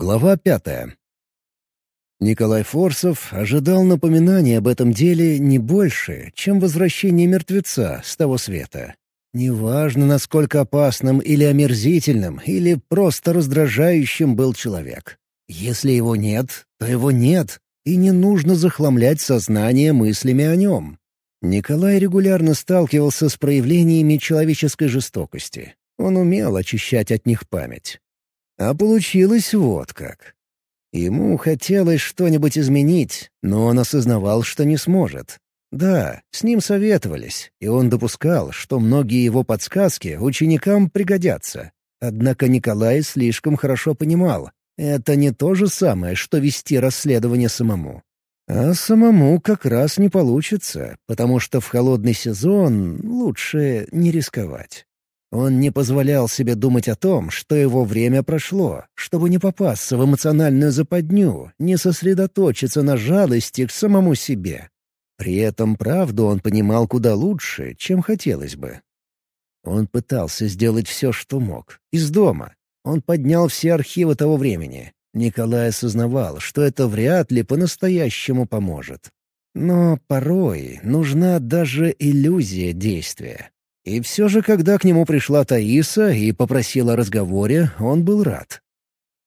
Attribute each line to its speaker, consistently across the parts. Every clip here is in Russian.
Speaker 1: Глава пятая. Николай Форсов ожидал напоминания об этом деле не больше, чем возвращение мертвеца с того света. Неважно, насколько опасным или омерзительным, или просто раздражающим был человек. Если его нет, то его нет, и не нужно захламлять сознание мыслями о нем. Николай регулярно сталкивался с проявлениями человеческой жестокости. Он умел очищать от них память. А получилось вот как. Ему хотелось что-нибудь изменить, но он осознавал, что не сможет. Да, с ним советовались, и он допускал, что многие его подсказки ученикам пригодятся. Однако Николай слишком хорошо понимал, это не то же самое, что вести расследование самому. А самому как раз не получится, потому что в холодный сезон лучше не рисковать. Он не позволял себе думать о том, что его время прошло, чтобы не попасться в эмоциональную западню, не сосредоточиться на жалости к самому себе. При этом правду он понимал куда лучше, чем хотелось бы. Он пытался сделать все, что мог. Из дома. Он поднял все архивы того времени. Николай осознавал, что это вряд ли по-настоящему поможет. Но порой нужна даже иллюзия действия. И все же, когда к нему пришла Таиса и попросила о разговоре, он был рад.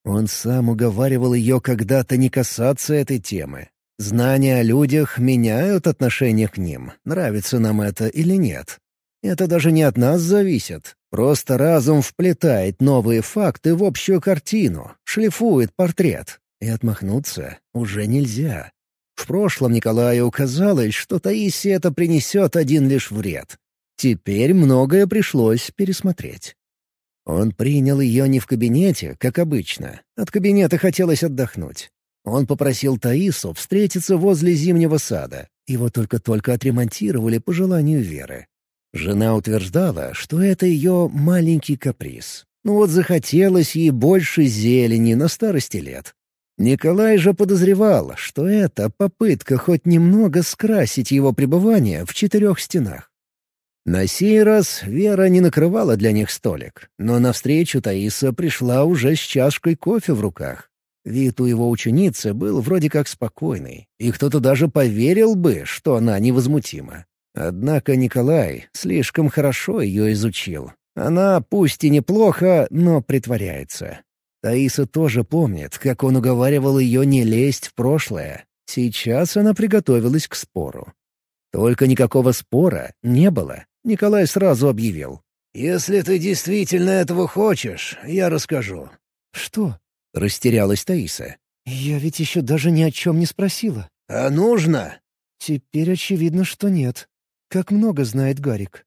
Speaker 1: Он сам уговаривал ее когда-то не касаться этой темы. Знания о людях меняют отношение к ним, нравится нам это или нет. Это даже не от нас зависит. Просто разум вплетает новые факты в общую картину, шлифует портрет. И отмахнуться уже нельзя. В прошлом Николаю казалось, что Таисе это принесет один лишь вред. Теперь многое пришлось пересмотреть. Он принял ее не в кабинете, как обычно. От кабинета хотелось отдохнуть. Он попросил Таису встретиться возле зимнего сада. Его только-только отремонтировали по желанию Веры. Жена утверждала, что это ее маленький каприз. Ну вот захотелось ей больше зелени на старости лет. Николай же подозревал, что это попытка хоть немного скрасить его пребывание в четырех стенах. На сей раз Вера не накрывала для них столик, но навстречу Таиса пришла уже с чашкой кофе в руках. Вид у его ученицы был вроде как спокойный, и кто-то даже поверил бы, что она невозмутима. Однако Николай слишком хорошо ее изучил. Она, пусть и неплохо, но притворяется. Таиса тоже помнит, как он уговаривал ее не лезть в прошлое. Сейчас она приготовилась к спору. Только никакого спора не было. Николай сразу объявил. «Если ты действительно этого хочешь, я расскажу».
Speaker 2: «Что?»
Speaker 1: — растерялась Таиса.
Speaker 2: «Я ведь еще даже ни о чем не спросила».
Speaker 1: «А нужно?»
Speaker 2: «Теперь очевидно, что нет. Как много знает Гарик».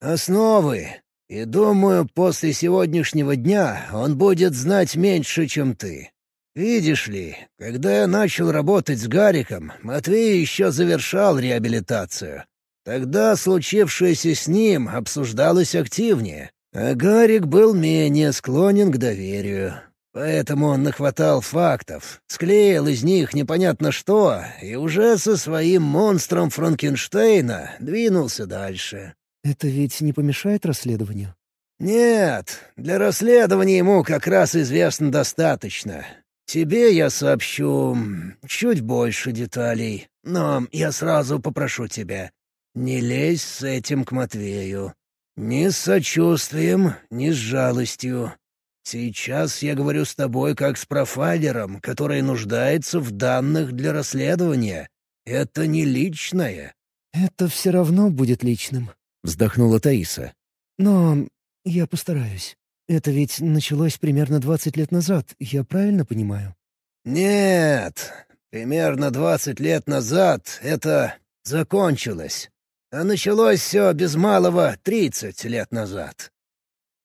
Speaker 1: «Основы. И думаю, после сегодняшнего дня он будет знать меньше, чем ты. Видишь ли, когда я начал работать с Гариком, Матвей еще завершал реабилитацию. Тогда случившееся с ним обсуждалось активнее, а Гарик был менее склонен к доверию. Поэтому он нахватал фактов, склеил из них непонятно что и уже со своим монстром Франкенштейна двинулся дальше.
Speaker 2: «Это ведь не помешает расследованию?»
Speaker 1: «Нет, для расследования ему как раз известно достаточно. Тебе я сообщу чуть больше деталей, но я сразу попрошу тебя, не лезь с этим к Матвею. Ни с сочувствием, ни с жалостью. Сейчас я говорю с тобой как с профайлером, который нуждается в данных для расследования. Это не личное».
Speaker 2: «Это все равно будет личным», —
Speaker 1: вздохнула Таиса.
Speaker 2: «Но я постараюсь. Это ведь началось примерно двадцать лет назад, я правильно понимаю?»
Speaker 1: «Нет, примерно двадцать лет назад это закончилось. А началось все без малого тридцать лет назад.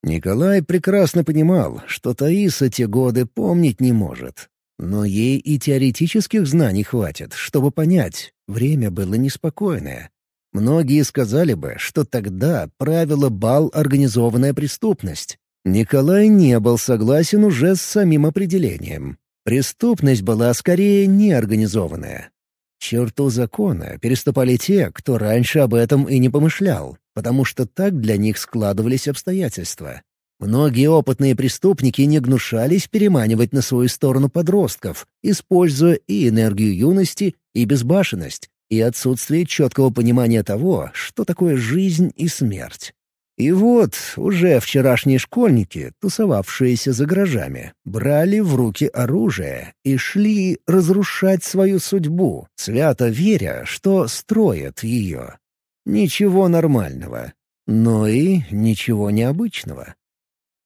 Speaker 1: Николай прекрасно понимал, что Таиса те годы помнить не может. Но ей и теоретических знаний хватит, чтобы понять, время было неспокойное. Многие сказали бы, что тогда правило бал организованная преступность. Николай не был согласен уже с самим определением. Преступность была скорее неорганизованная. Черту закона переступали те, кто раньше об этом и не помышлял, потому что так для них складывались обстоятельства. Многие опытные преступники не гнушались переманивать на свою сторону подростков, используя и энергию юности, и безбашенность, и отсутствие четкого понимания того, что такое жизнь и смерть. И вот уже вчерашние школьники, тусовавшиеся за гаражами, брали в руки оружие и шли разрушать свою судьбу, свято веря, что строят ее. Ничего нормального, но и ничего необычного.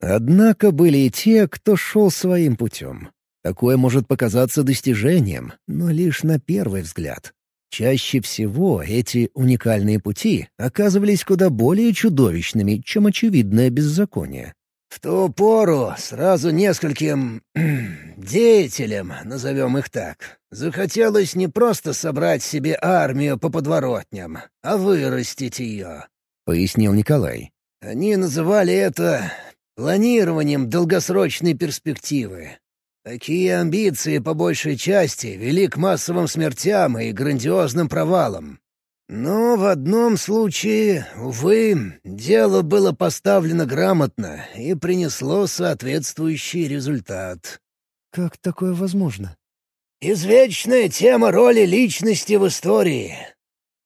Speaker 1: Однако были и те, кто шел своим путем. Такое может показаться достижением, но лишь на первый взгляд. Чаще всего эти уникальные пути оказывались куда более чудовищными, чем очевидное беззаконие.
Speaker 3: В ту пору сразу нескольким деятелям, назовем их так, захотелось не просто собрать себе армию по подворотням, а вырастить ее, —
Speaker 1: пояснил Николай.
Speaker 3: Они называли это планированием долгосрочной перспективы. Такие амбиции, по большей части, вели к массовым смертям и грандиозным провалам. Но в одном случае, увы, дело было поставлено грамотно и принесло соответствующий результат.
Speaker 2: «Как такое возможно?»
Speaker 3: «Извечная тема роли личности в истории.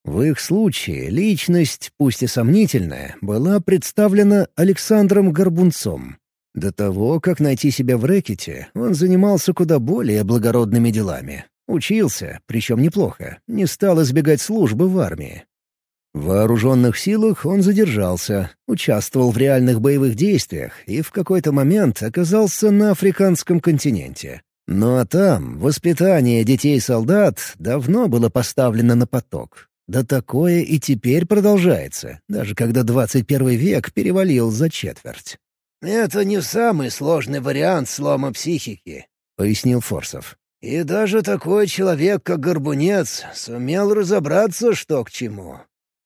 Speaker 1: В их случае личность, пусть и сомнительная, была представлена Александром Горбунцом. До того, как найти себя в рэкете, он занимался куда более благородными делами. Учился, причем неплохо, не стал избегать службы в армии. В вооруженных силах он задержался, участвовал в реальных боевых действиях и в какой-то момент оказался на африканском континенте. Ну а там воспитание детей-солдат давно было поставлено на поток. Да такое и теперь продолжается, даже когда 21 век перевалил за четверть.
Speaker 3: «Это не самый сложный вариант слома психики», — пояснил Форсов. «И даже такой человек, как Горбунец, сумел разобраться, что к чему».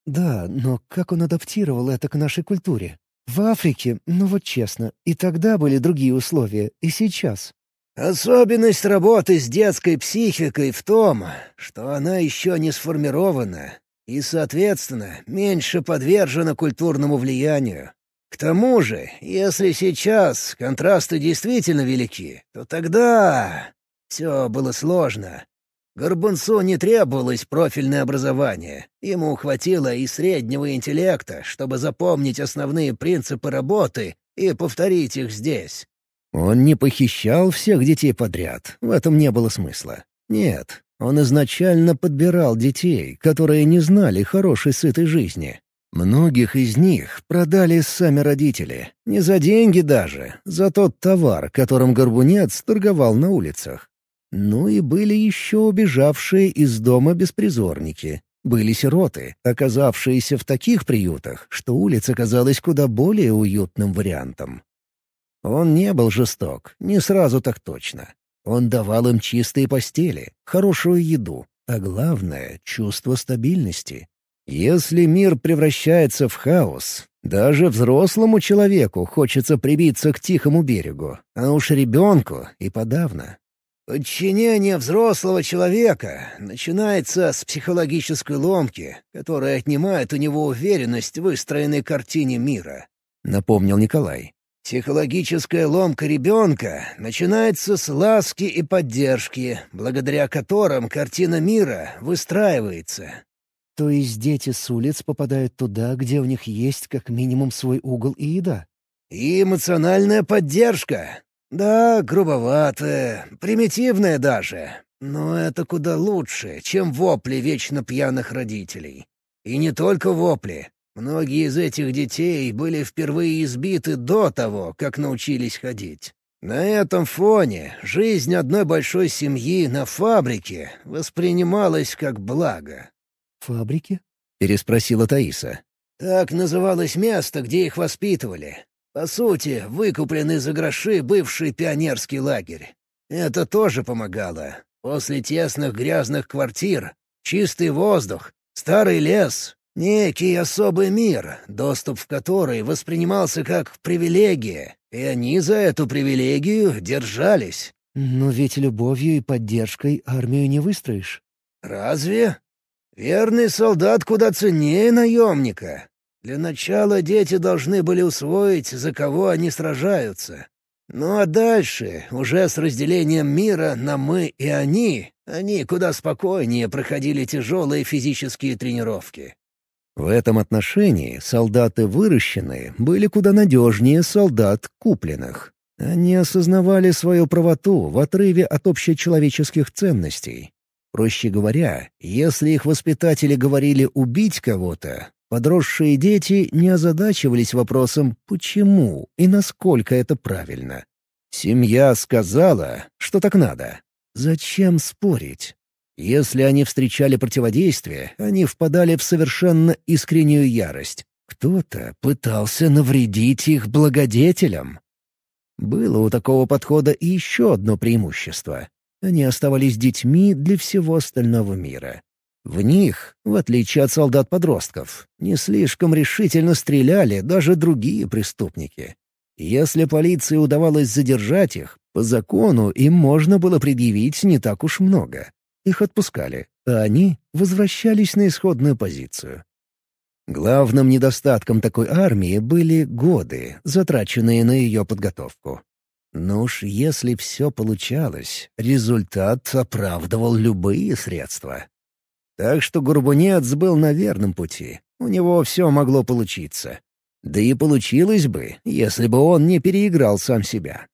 Speaker 2: «Да, но как он адаптировал это к нашей культуре? В Африке, ну вот честно, и тогда были другие условия, и сейчас.
Speaker 3: Особенность работы с детской психикой в том, что она еще не сформирована и, соответственно, меньше подвержена культурному влиянию. К тому же, если сейчас контрасты действительно велики, то тогда все было сложно. Горбунцу не требовалось профильное образование. Ему хватило и среднего интеллекта, чтобы запомнить основные принципы работы и повторить их здесь.
Speaker 1: Он не похищал всех детей подряд, в этом не было смысла. Нет, он изначально подбирал детей, которые не знали хорошей сытой жизни. Многих из них продали сами родители. Не за деньги даже, за тот товар, которым горбунец торговал на улицах. Ну и были еще убежавшие из дома беспризорники. Были сироты, оказавшиеся в таких приютах, что улица казалась куда более уютным вариантом. Он не был жесток, не сразу так точно. Он давал им чистые постели, хорошую еду, а главное — чувство стабильности. Если мир превращается в хаос, даже взрослому человеку хочется прибиться к тихому берегу, а уж ребенку и подавно.
Speaker 3: Подчинение взрослого человека начинается с психологической ломки, которая отнимает у него уверенность в выстроенной картине мира», — напомнил Николай. Психологическая ломка ребенка начинается с ласки и поддержки, благодаря которым картина мира выстраивается.
Speaker 2: То есть дети с улиц попадают туда, где у них есть как минимум свой угол и еда?
Speaker 3: И эмоциональная поддержка. Да, грубоватая, примитивная даже. Но это куда лучше, чем вопли вечно пьяных родителей. И не только вопли. Многие из этих детей были впервые избиты до того, как научились ходить. На этом фоне жизнь одной большой семьи на фабрике воспринималась как благо.
Speaker 2: «Фабрики?»
Speaker 1: — переспросила Таиса.
Speaker 3: «Так называлось место, где их воспитывали. По сути, выкупленный за гроши бывший пионерский лагерь. Это тоже помогало. После тесных грязных квартир, чистый воздух, старый лес, Некий особый мир, доступ в который воспринимался как привилегия, и они за эту привилегию держались.
Speaker 2: Но ведь любовью и поддержкой армию не выстроишь.
Speaker 3: Разве? Верный солдат куда ценнее наемника. Для начала дети должны были усвоить, за кого они сражаются. Ну а дальше, уже с разделением мира на «мы» и «они», они куда спокойнее проходили тяжелые физические тренировки.
Speaker 1: В этом отношении солдаты выращенные были куда надежнее солдат купленных. Они осознавали свою правоту в отрыве от общечеловеческих ценностей. Проще говоря, если их воспитатели говорили «убить кого-то», подросшие дети не озадачивались вопросом «почему» и насколько это правильно. Семья сказала, что так надо. Зачем спорить? Если они встречали противодействие, они впадали в совершенно искреннюю ярость. Кто-то пытался навредить их благодетелям. Было у такого подхода еще одно преимущество. Они оставались детьми для всего остального мира. В них, в отличие от солдат-подростков, не слишком решительно стреляли даже другие преступники. Если полиции удавалось задержать их, по закону им можно было предъявить не так уж много. Их отпускали, а они возвращались на исходную позицию. Главным недостатком такой армии были годы, затраченные на ее подготовку. Но уж если все получалось, результат оправдывал любые средства. Так что Горбунец был на верном пути. У него все могло получиться. Да и получилось бы, если бы он не переиграл сам себя.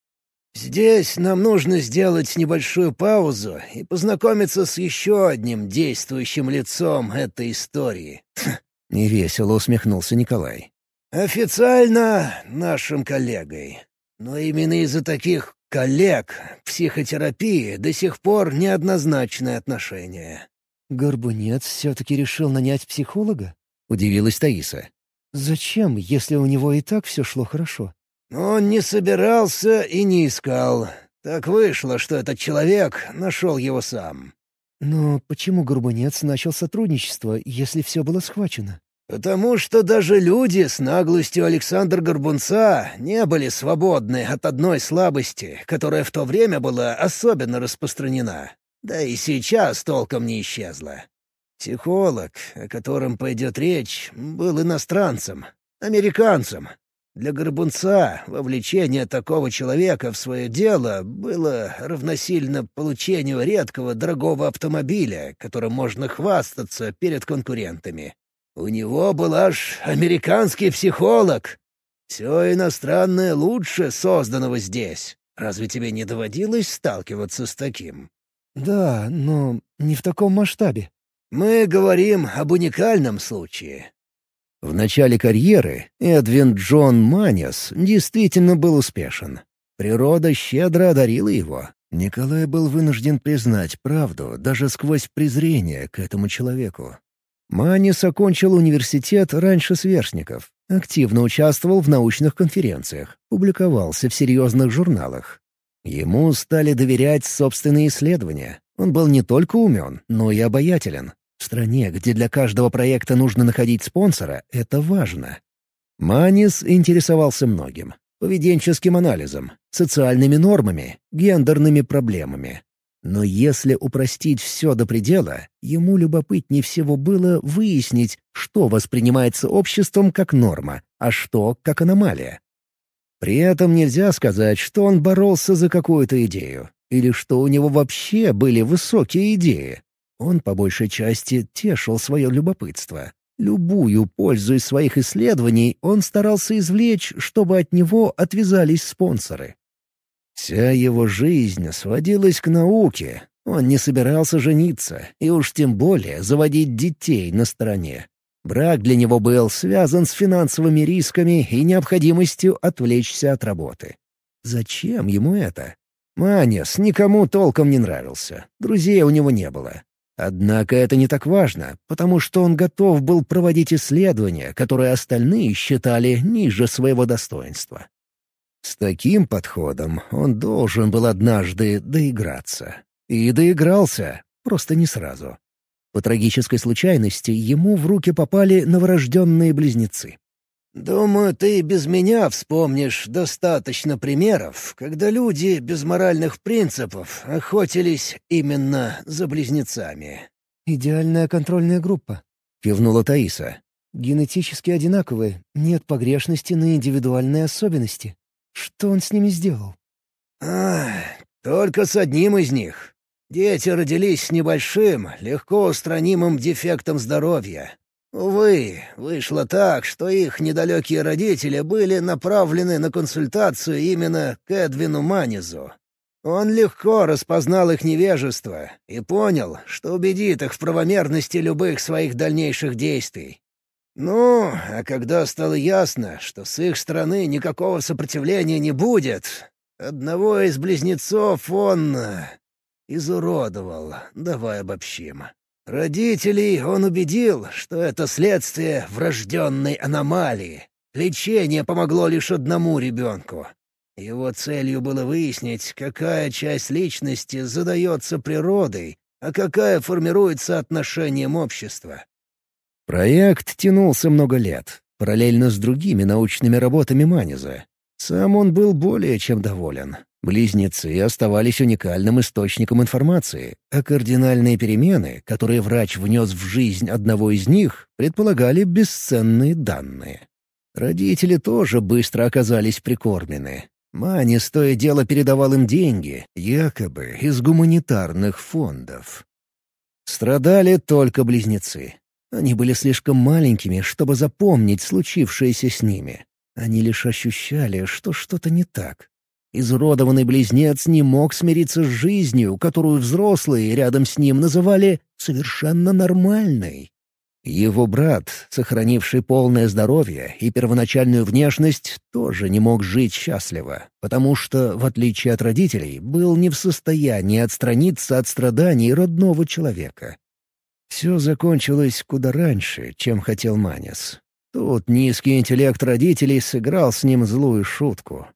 Speaker 3: «Здесь нам нужно сделать небольшую паузу и познакомиться с еще одним действующим лицом этой истории».
Speaker 1: Невесело усмехнулся Николай.
Speaker 3: «Официально нашим коллегой. Но именно из-за таких коллег психотерапии до сих пор неоднозначное отношение».
Speaker 2: «Горбунец все-таки решил нанять психолога?»
Speaker 1: — удивилась Таиса.
Speaker 2: «Зачем, если у него и так все шло хорошо?»
Speaker 3: Он не собирался и не искал. Так вышло, что этот человек нашел его сам.
Speaker 2: Но почему Горбунец начал сотрудничество, если все было схвачено?
Speaker 3: Потому что даже люди с наглостью Александра Горбунца не были свободны от одной слабости, которая в то время была особенно распространена. Да и сейчас толком не исчезла. Психолог, о котором пойдет речь, был иностранцем, американцем, для Горбунца вовлечение такого человека в свое дело было равносильно получению редкого дорогого автомобиля, которым можно хвастаться перед конкурентами. У него был аж американский психолог. Все иностранное лучше созданного здесь. Разве тебе не доводилось сталкиваться с таким?
Speaker 2: Да, но не в таком масштабе.
Speaker 3: Мы говорим об уникальном случае.
Speaker 1: В начале карьеры Эдвин Джон Манес действительно был успешен. Природа щедро одарила его. Николай был вынужден признать правду даже сквозь презрение к этому человеку. Манис окончил университет раньше сверстников, активно участвовал в научных конференциях, публиковался в серьезных журналах. Ему стали доверять собственные исследования. Он был не только умен, но и обаятелен. В стране, где для каждого проекта нужно находить спонсора, это важно. Манис интересовался многим. Поведенческим анализом, социальными нормами, гендерными проблемами. Но если упростить все до предела, ему любопытнее всего было выяснить, что воспринимается обществом как норма, а что как аномалия. При этом нельзя сказать, что он боролся за какую-то идею, или что у него вообще были высокие идеи. Он, по большей части, тешил свое любопытство. Любую пользу из своих исследований он старался извлечь, чтобы от него отвязались спонсоры. Вся его жизнь сводилась к науке. Он не собирался жениться, и уж тем более заводить детей на стороне. Брак для него был связан с финансовыми рисками и необходимостью отвлечься от работы. Зачем ему это? Манес никому толком не нравился, друзей у него не было. Однако это не так важно, потому что он готов был проводить исследования, которые остальные считали ниже своего достоинства. С таким подходом он должен был однажды доиграться. И доигрался, просто не сразу. По трагической случайности ему в руки попали новорожденные близнецы.
Speaker 3: «Думаю, ты без меня вспомнишь достаточно примеров, когда люди без моральных принципов охотились именно за близнецами».
Speaker 2: «Идеальная контрольная группа», —
Speaker 1: кивнула Таиса.
Speaker 2: Генетически одинаковые, нет погрешности на индивидуальные особенности. Что он с ними сделал?
Speaker 3: Только с одним из них. Дети родились с небольшим, легко устранимым дефектом здоровья. Увы, вышло так, что их недалекие родители были направлены на консультацию именно к Эдвину Манизу. Он легко распознал их невежество и понял, что убедит их в правомерности любых своих дальнейших действий. Ну, а когда стало ясно, что с их стороны никакого сопротивления не будет, одного из близнецов он э, изуродовал, давай обобщим. Родителей он убедил, что это следствие врожденной аномалии. Лечение помогло лишь одному ребенку. Его целью было выяснить, какая часть личности задается природой, а какая формируется отношением общества.
Speaker 1: Проект тянулся много лет, параллельно с другими научными работами Маниза. Сам он был более чем доволен. Близнецы оставались уникальным источником информации, а кардинальные перемены, которые врач внес в жизнь одного из них, предполагали бесценные данные. Родители тоже быстро оказались прикормлены. Мани, стоя дело, передавал им деньги, якобы из гуманитарных фондов. Страдали только близнецы. Они были слишком маленькими, чтобы запомнить случившееся с ними. Они лишь ощущали, что что-то не так. Изуродованный близнец не мог смириться с жизнью, которую взрослые рядом с ним называли «совершенно нормальной». Его брат, сохранивший полное здоровье и первоначальную внешность, тоже не мог жить счастливо, потому что, в отличие от родителей, был не в состоянии отстраниться от страданий родного человека. Все закончилось куда раньше, чем хотел Манис. Тут низкий интеллект родителей сыграл с ним злую шутку.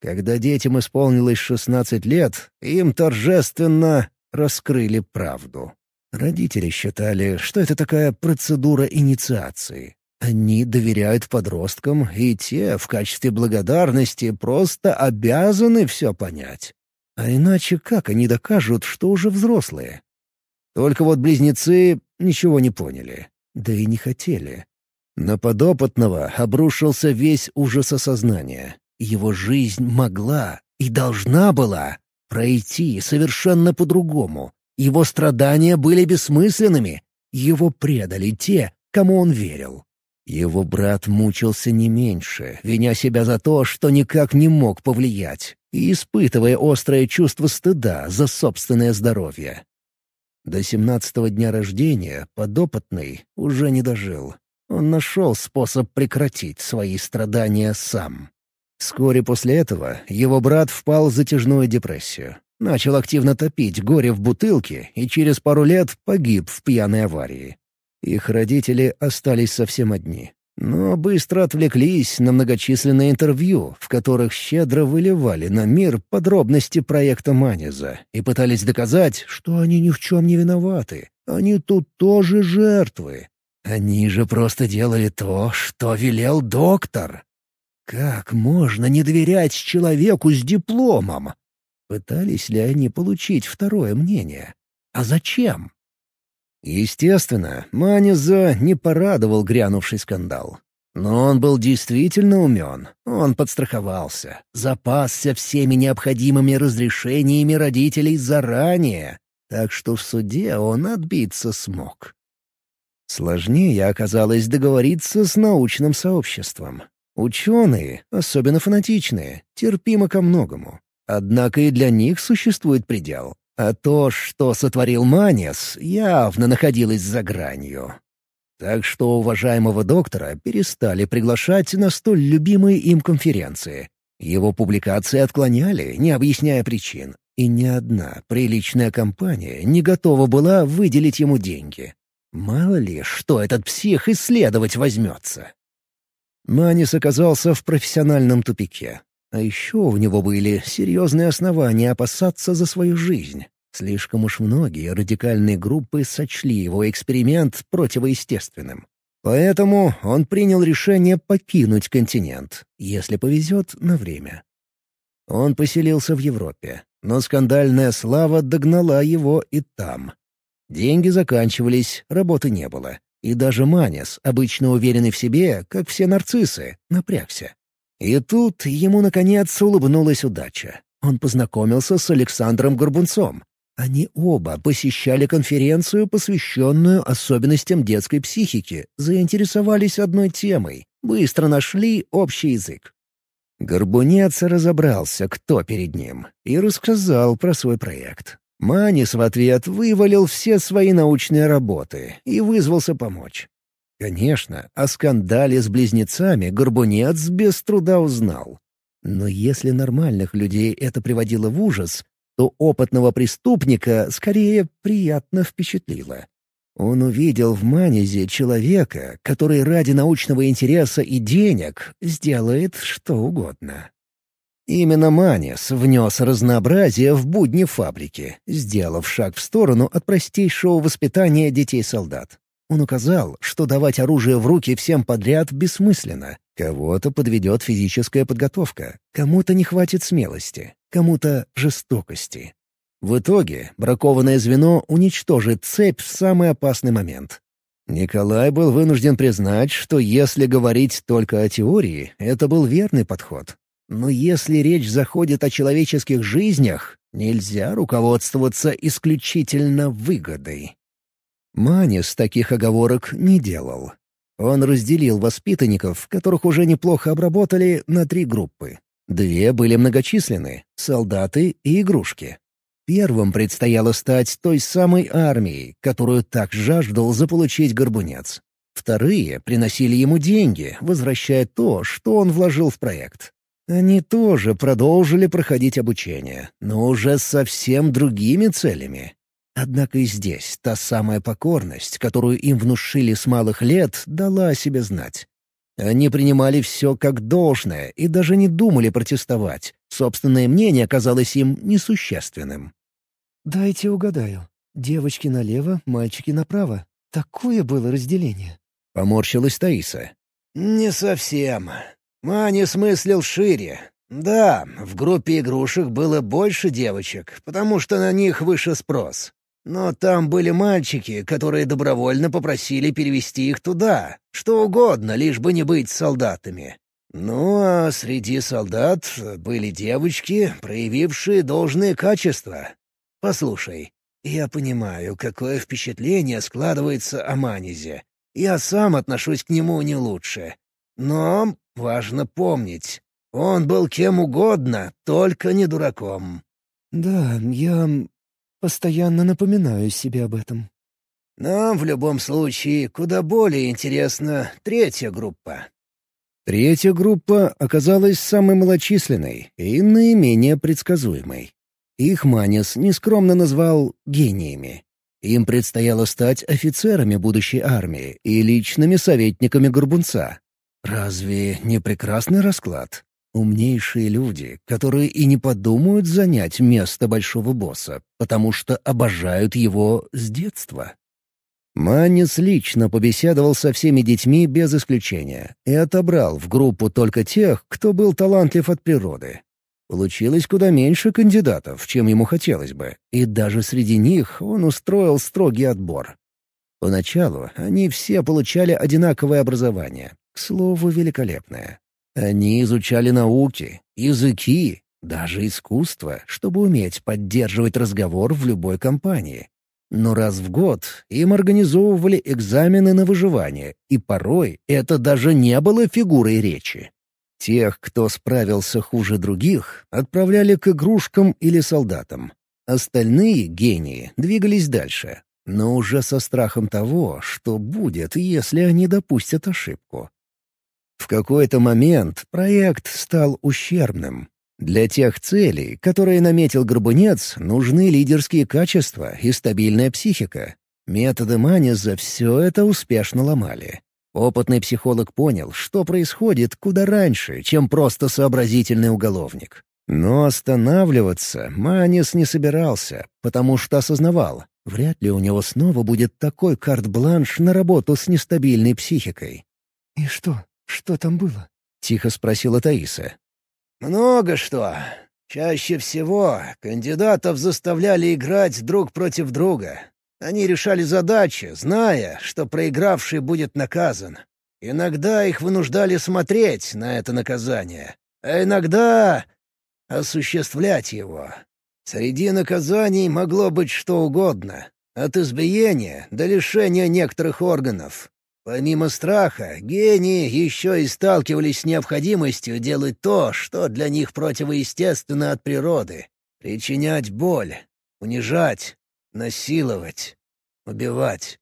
Speaker 1: Когда детям исполнилось 16 лет, им торжественно раскрыли правду. Родители считали, что это такая процедура инициации. Они доверяют подросткам, и те, в качестве благодарности, просто обязаны все понять. А иначе как они докажут, что уже взрослые? Только вот близнецы ничего не поняли, да и не хотели. На подопытного обрушился весь ужас осознания. Его жизнь могла и должна была пройти совершенно по-другому. Его страдания были бессмысленными. Его предали те, кому он верил. Его брат мучился не меньше, виня себя за то, что никак не мог повлиять, и испытывая острое чувство стыда за собственное здоровье. До семнадцатого дня рождения подопытный уже не дожил. Он нашел способ прекратить свои страдания сам. Вскоре после этого его брат впал в затяжную депрессию. Начал активно топить горе в бутылке и через пару лет погиб в пьяной аварии. Их родители остались совсем одни. Но быстро отвлеклись на многочисленные интервью, в которых щедро выливали на мир подробности проекта Маниза и пытались доказать, что они ни в чем не виноваты. Они тут тоже жертвы. Они же просто делали то, что велел доктор. Как можно не доверять человеку с дипломом? Пытались ли они получить второе мнение? А зачем? Естественно, Маниза не порадовал грянувший скандал. Но он был действительно умен. Он подстраховался, запасся всеми необходимыми разрешениями родителей заранее, так что в суде он отбиться смог. Сложнее оказалось договориться с научным сообществом. Ученые, особенно фанатичные, терпимы ко многому. Однако и для них существует предел. А то, что сотворил Манес, явно находилось за гранью. Так что уважаемого доктора перестали приглашать на столь любимые им конференции. Его публикации отклоняли, не объясняя причин. И ни одна приличная компания не готова была выделить ему деньги. Мало ли, что этот псих исследовать возьмется. Манис оказался в профессиональном тупике. А еще у него были серьезные основания опасаться за свою жизнь. Слишком уж многие радикальные группы сочли его эксперимент противоестественным. Поэтому он принял решение покинуть континент, если повезет, на время. Он поселился в Европе, но скандальная слава догнала его и там. Деньги заканчивались, работы не было, И даже Манис, обычно уверенный в себе, как все нарциссы, напрягся. И тут ему, наконец, улыбнулась удача. Он познакомился с Александром Горбунцом. Они оба посещали конференцию, посвященную особенностям детской психики, заинтересовались одной темой, быстро нашли общий язык. Горбунец разобрался, кто перед ним, и рассказал про свой проект. Манис в ответ вывалил все свои научные работы и вызвался помочь. Конечно, о скандале с близнецами Горбунец без труда узнал. Но если нормальных людей это приводило в ужас, то опытного преступника скорее приятно впечатлило. Он увидел в Манизе человека, который ради научного интереса и денег сделает что угодно. Именно Манис внес разнообразие в будни фабрики, сделав шаг в сторону от простейшего воспитания детей-солдат. Он указал, что давать оружие в руки всем подряд бессмысленно. Кого-то подведет физическая подготовка, кому-то не хватит смелости, кому-то жестокости. В итоге бракованное звено уничтожит цепь в самый опасный момент. Николай был вынужден признать, что если говорить только о теории, это был верный подход. Но если речь заходит о человеческих жизнях, нельзя руководствоваться исключительно выгодой. Манис таких оговорок не делал. Он разделил воспитанников, которых уже неплохо обработали, на три группы. Две были многочисленны — солдаты и игрушки. Первым предстояло стать той самой армией, которую так жаждал заполучить горбунец. Вторые приносили ему деньги, возвращая то, что он вложил в проект. Они тоже продолжили проходить обучение, но уже совсем другими целями. Однако и здесь та самая покорность, которую им внушили с малых лет, дала о себе знать. Они принимали все как должное и даже не думали протестовать. Собственное мнение казалось им несущественным.
Speaker 2: «Дайте угадаю. Девочки налево, мальчики направо. Такое было разделение».
Speaker 1: Поморщилась Таиса.
Speaker 3: «Не совсем. Маня смыслил шире. Да, в группе игрушек было больше девочек, потому что на них выше спрос. Но там были мальчики, которые добровольно попросили перевести их туда. Что угодно, лишь бы не быть солдатами. Ну а среди солдат были девочки, проявившие должные качества. Послушай, я понимаю, какое впечатление складывается о Манизе. Я сам отношусь к нему не лучше. Но важно помнить, он был кем угодно, только не дураком.
Speaker 2: «Да, я Постоянно напоминаю себе об этом.
Speaker 3: Нам в любом случае куда более интересна третья группа.
Speaker 1: Третья группа оказалась самой малочисленной и наименее предсказуемой. Их Манис нескромно назвал «гениями». Им предстояло стать офицерами будущей армии и личными советниками Горбунца. Разве не прекрасный расклад? Умнейшие люди, которые и не подумают занять место большого босса, потому что обожают его с детства. Манис лично побеседовал со всеми детьми без исключения и отобрал в группу только тех, кто был талантлив от природы. Получилось куда меньше кандидатов, чем ему хотелось бы, и даже среди них он устроил строгий отбор. Поначалу они все получали одинаковое образование, к слову, великолепное. Они изучали науки, языки, даже искусство, чтобы уметь поддерживать разговор в любой компании. Но раз в год им организовывали экзамены на выживание, и порой это даже не было фигурой речи. Тех, кто справился хуже других, отправляли к игрушкам или солдатам. Остальные гении двигались дальше, но уже со страхом того, что будет, если они допустят ошибку. В какой-то момент проект стал ущербным. Для тех целей, которые наметил Горбунец, нужны лидерские качества и стабильная психика. Методы Маниза все это успешно ломали. Опытный психолог понял, что происходит куда раньше, чем просто сообразительный уголовник. Но останавливаться Манис не собирался, потому что осознавал, вряд ли у него снова будет такой карт-бланш на работу с нестабильной психикой.
Speaker 2: «И что, «Что там было?»
Speaker 1: — тихо спросила Таиса.
Speaker 3: «Много что. Чаще всего кандидатов заставляли играть друг против друга. Они решали задачи, зная, что проигравший будет наказан. Иногда их вынуждали смотреть на это наказание, а иногда осуществлять его. Среди наказаний могло быть что угодно, от избиения до лишения некоторых органов. Помимо страха, гении еще и сталкивались с необходимостью делать то, что для них противоестественно от природы — причинять боль, унижать, насиловать, убивать.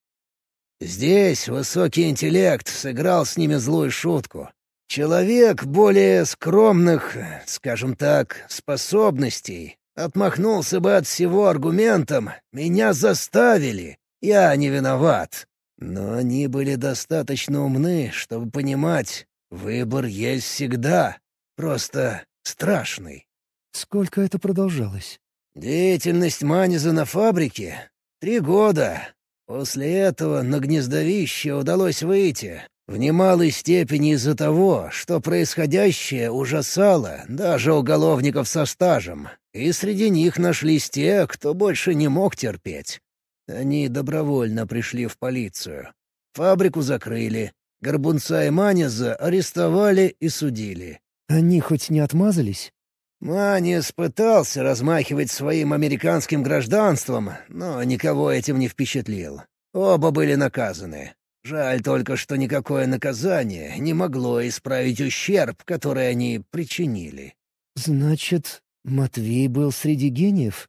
Speaker 3: Здесь высокий интеллект сыграл с ними злую шутку. Человек более скромных, скажем так, способностей отмахнулся бы от всего аргументом «меня заставили, я не виноват». Но они были достаточно умны, чтобы понимать, выбор есть всегда, просто страшный.
Speaker 2: Сколько это продолжалось?
Speaker 3: Деятельность Маниза на фабрике — три года. После этого на гнездовище удалось выйти, в немалой степени из-за того, что происходящее ужасало даже уголовников со стажем, и среди них нашлись те, кто больше не мог терпеть. Они добровольно пришли в полицию. Фабрику закрыли. Горбунца и Манеза арестовали и судили.
Speaker 2: Они хоть не отмазались?
Speaker 3: Манис пытался размахивать своим американским гражданством, но никого этим не впечатлил. Оба были наказаны. Жаль только, что никакое наказание не могло исправить ущерб, который они причинили.
Speaker 2: «Значит, Матвей был среди гениев?»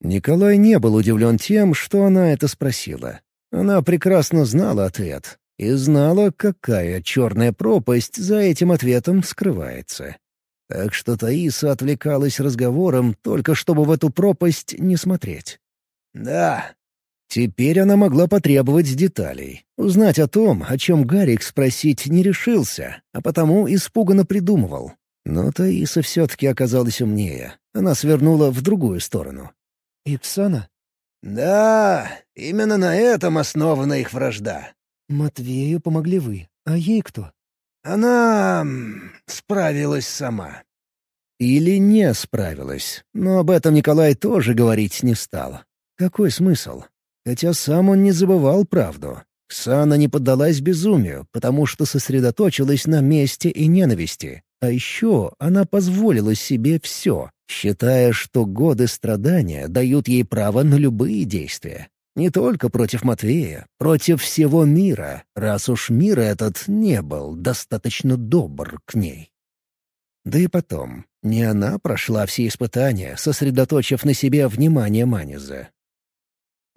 Speaker 1: Николай не был удивлен тем, что она это спросила. Она прекрасно знала ответ и знала, какая черная пропасть за этим ответом скрывается. Так что Таиса отвлекалась разговором, только чтобы в эту пропасть не смотреть.
Speaker 3: «Да».
Speaker 1: Теперь она могла потребовать деталей, узнать о том, о чем Гарик спросить не решился, а потому испуганно придумывал. Но Таиса все-таки оказалась умнее. Она свернула в другую сторону.
Speaker 2: «Иксана?»
Speaker 3: «Да, именно на этом основана их вражда».
Speaker 2: «Матвею помогли вы, а ей кто?»
Speaker 3: «Она... справилась сама».
Speaker 1: Или не справилась, но об этом Николай тоже говорить не стал. Какой смысл? Хотя сам он не забывал правду. Ксана не поддалась безумию, потому что сосредоточилась на мести и ненависти. А еще она позволила себе все, считая, что годы страдания дают ей право на любые действия. Не только против Матвея, против всего мира, раз уж мир этот не был достаточно добр к ней. Да и потом, не она прошла все испытания, сосредоточив на себе внимание Маниза.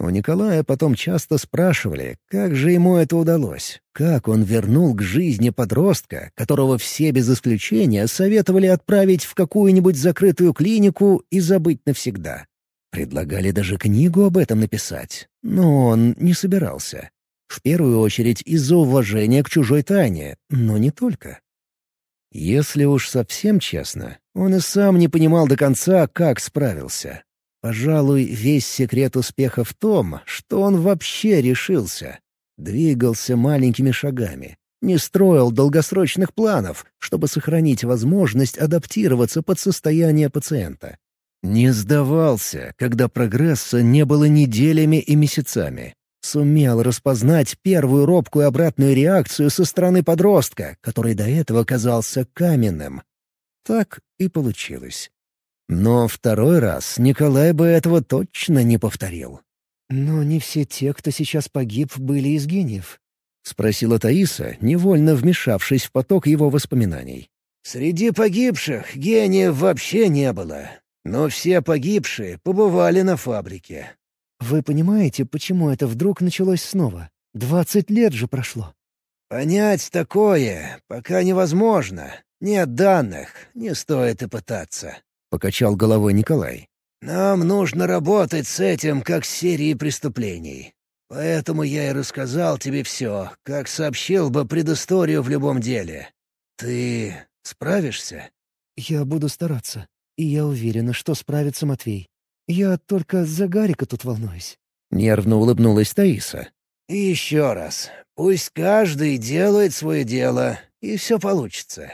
Speaker 1: У Николая потом часто спрашивали, как же ему это удалось, как он вернул к жизни подростка, которого все без исключения советовали отправить в какую-нибудь закрытую клинику и забыть навсегда. Предлагали даже книгу об этом написать, но он не собирался. В первую очередь из-за уважения к чужой тайне, но не только. Если уж совсем честно, он и сам не понимал до конца, как справился. Пожалуй, весь секрет успеха в том, что он вообще решился. Двигался маленькими шагами. Не строил долгосрочных планов, чтобы сохранить возможность адаптироваться под состояние пациента. Не сдавался, когда прогресса не было неделями и месяцами. Сумел распознать первую робкую обратную реакцию со стороны подростка, который до этого казался каменным. Так и получилось. Но второй раз Николай бы этого точно не повторил.
Speaker 2: «Но не все те, кто сейчас погиб, были из гениев», —
Speaker 1: спросила Таиса, невольно вмешавшись в поток его воспоминаний.
Speaker 3: «Среди погибших гениев вообще не было, но все погибшие побывали на фабрике».
Speaker 2: «Вы понимаете, почему это вдруг началось снова? Двадцать лет же прошло».
Speaker 3: «Понять такое пока невозможно. Нет данных, не стоит и пытаться».
Speaker 1: — покачал головой Николай.
Speaker 3: «Нам нужно работать с этим, как с серией преступлений. Поэтому я и рассказал тебе все, как сообщил бы предысторию в любом деле. Ты справишься?»
Speaker 2: «Я буду стараться, и я уверена, что справится Матвей. Я только за Гарика тут волнуюсь».
Speaker 1: Нервно улыбнулась Таиса.
Speaker 3: «И еще раз. Пусть каждый делает свое дело, и все получится.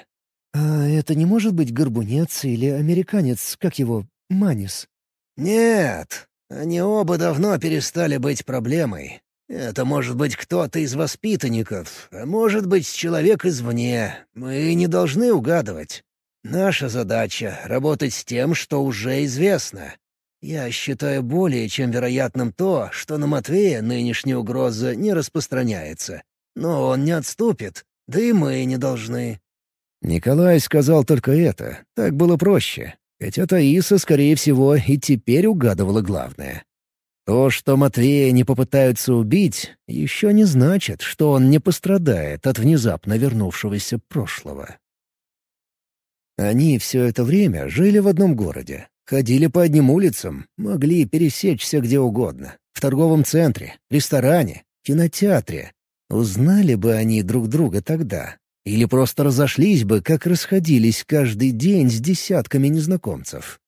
Speaker 2: «А это не может быть горбунец или американец, как его, Манис?»
Speaker 3: «Нет, Они оба давно перестали быть проблемой. Это может быть кто-то из воспитанников, а может быть человек извне. Мы не должны угадывать. Наша задача — работать с тем, что уже известно. Я считаю более чем вероятным то, что на Матвея нынешняя угроза не распространяется. Но он не отступит, да и мы не должны.
Speaker 1: Николай сказал только это. Так было проще. Хотя Таиса, скорее всего, и теперь угадывала главное. То, что Матвея не попытаются убить, еще не значит, что он не пострадает от внезапно вернувшегося прошлого. Они все это время жили в одном городе, ходили по одним улицам, могли пересечься где угодно. В торговом центре, ресторане, кинотеатре. Узнали бы они друг друга тогда, или просто разошлись бы, как расходились каждый день с десятками незнакомцев.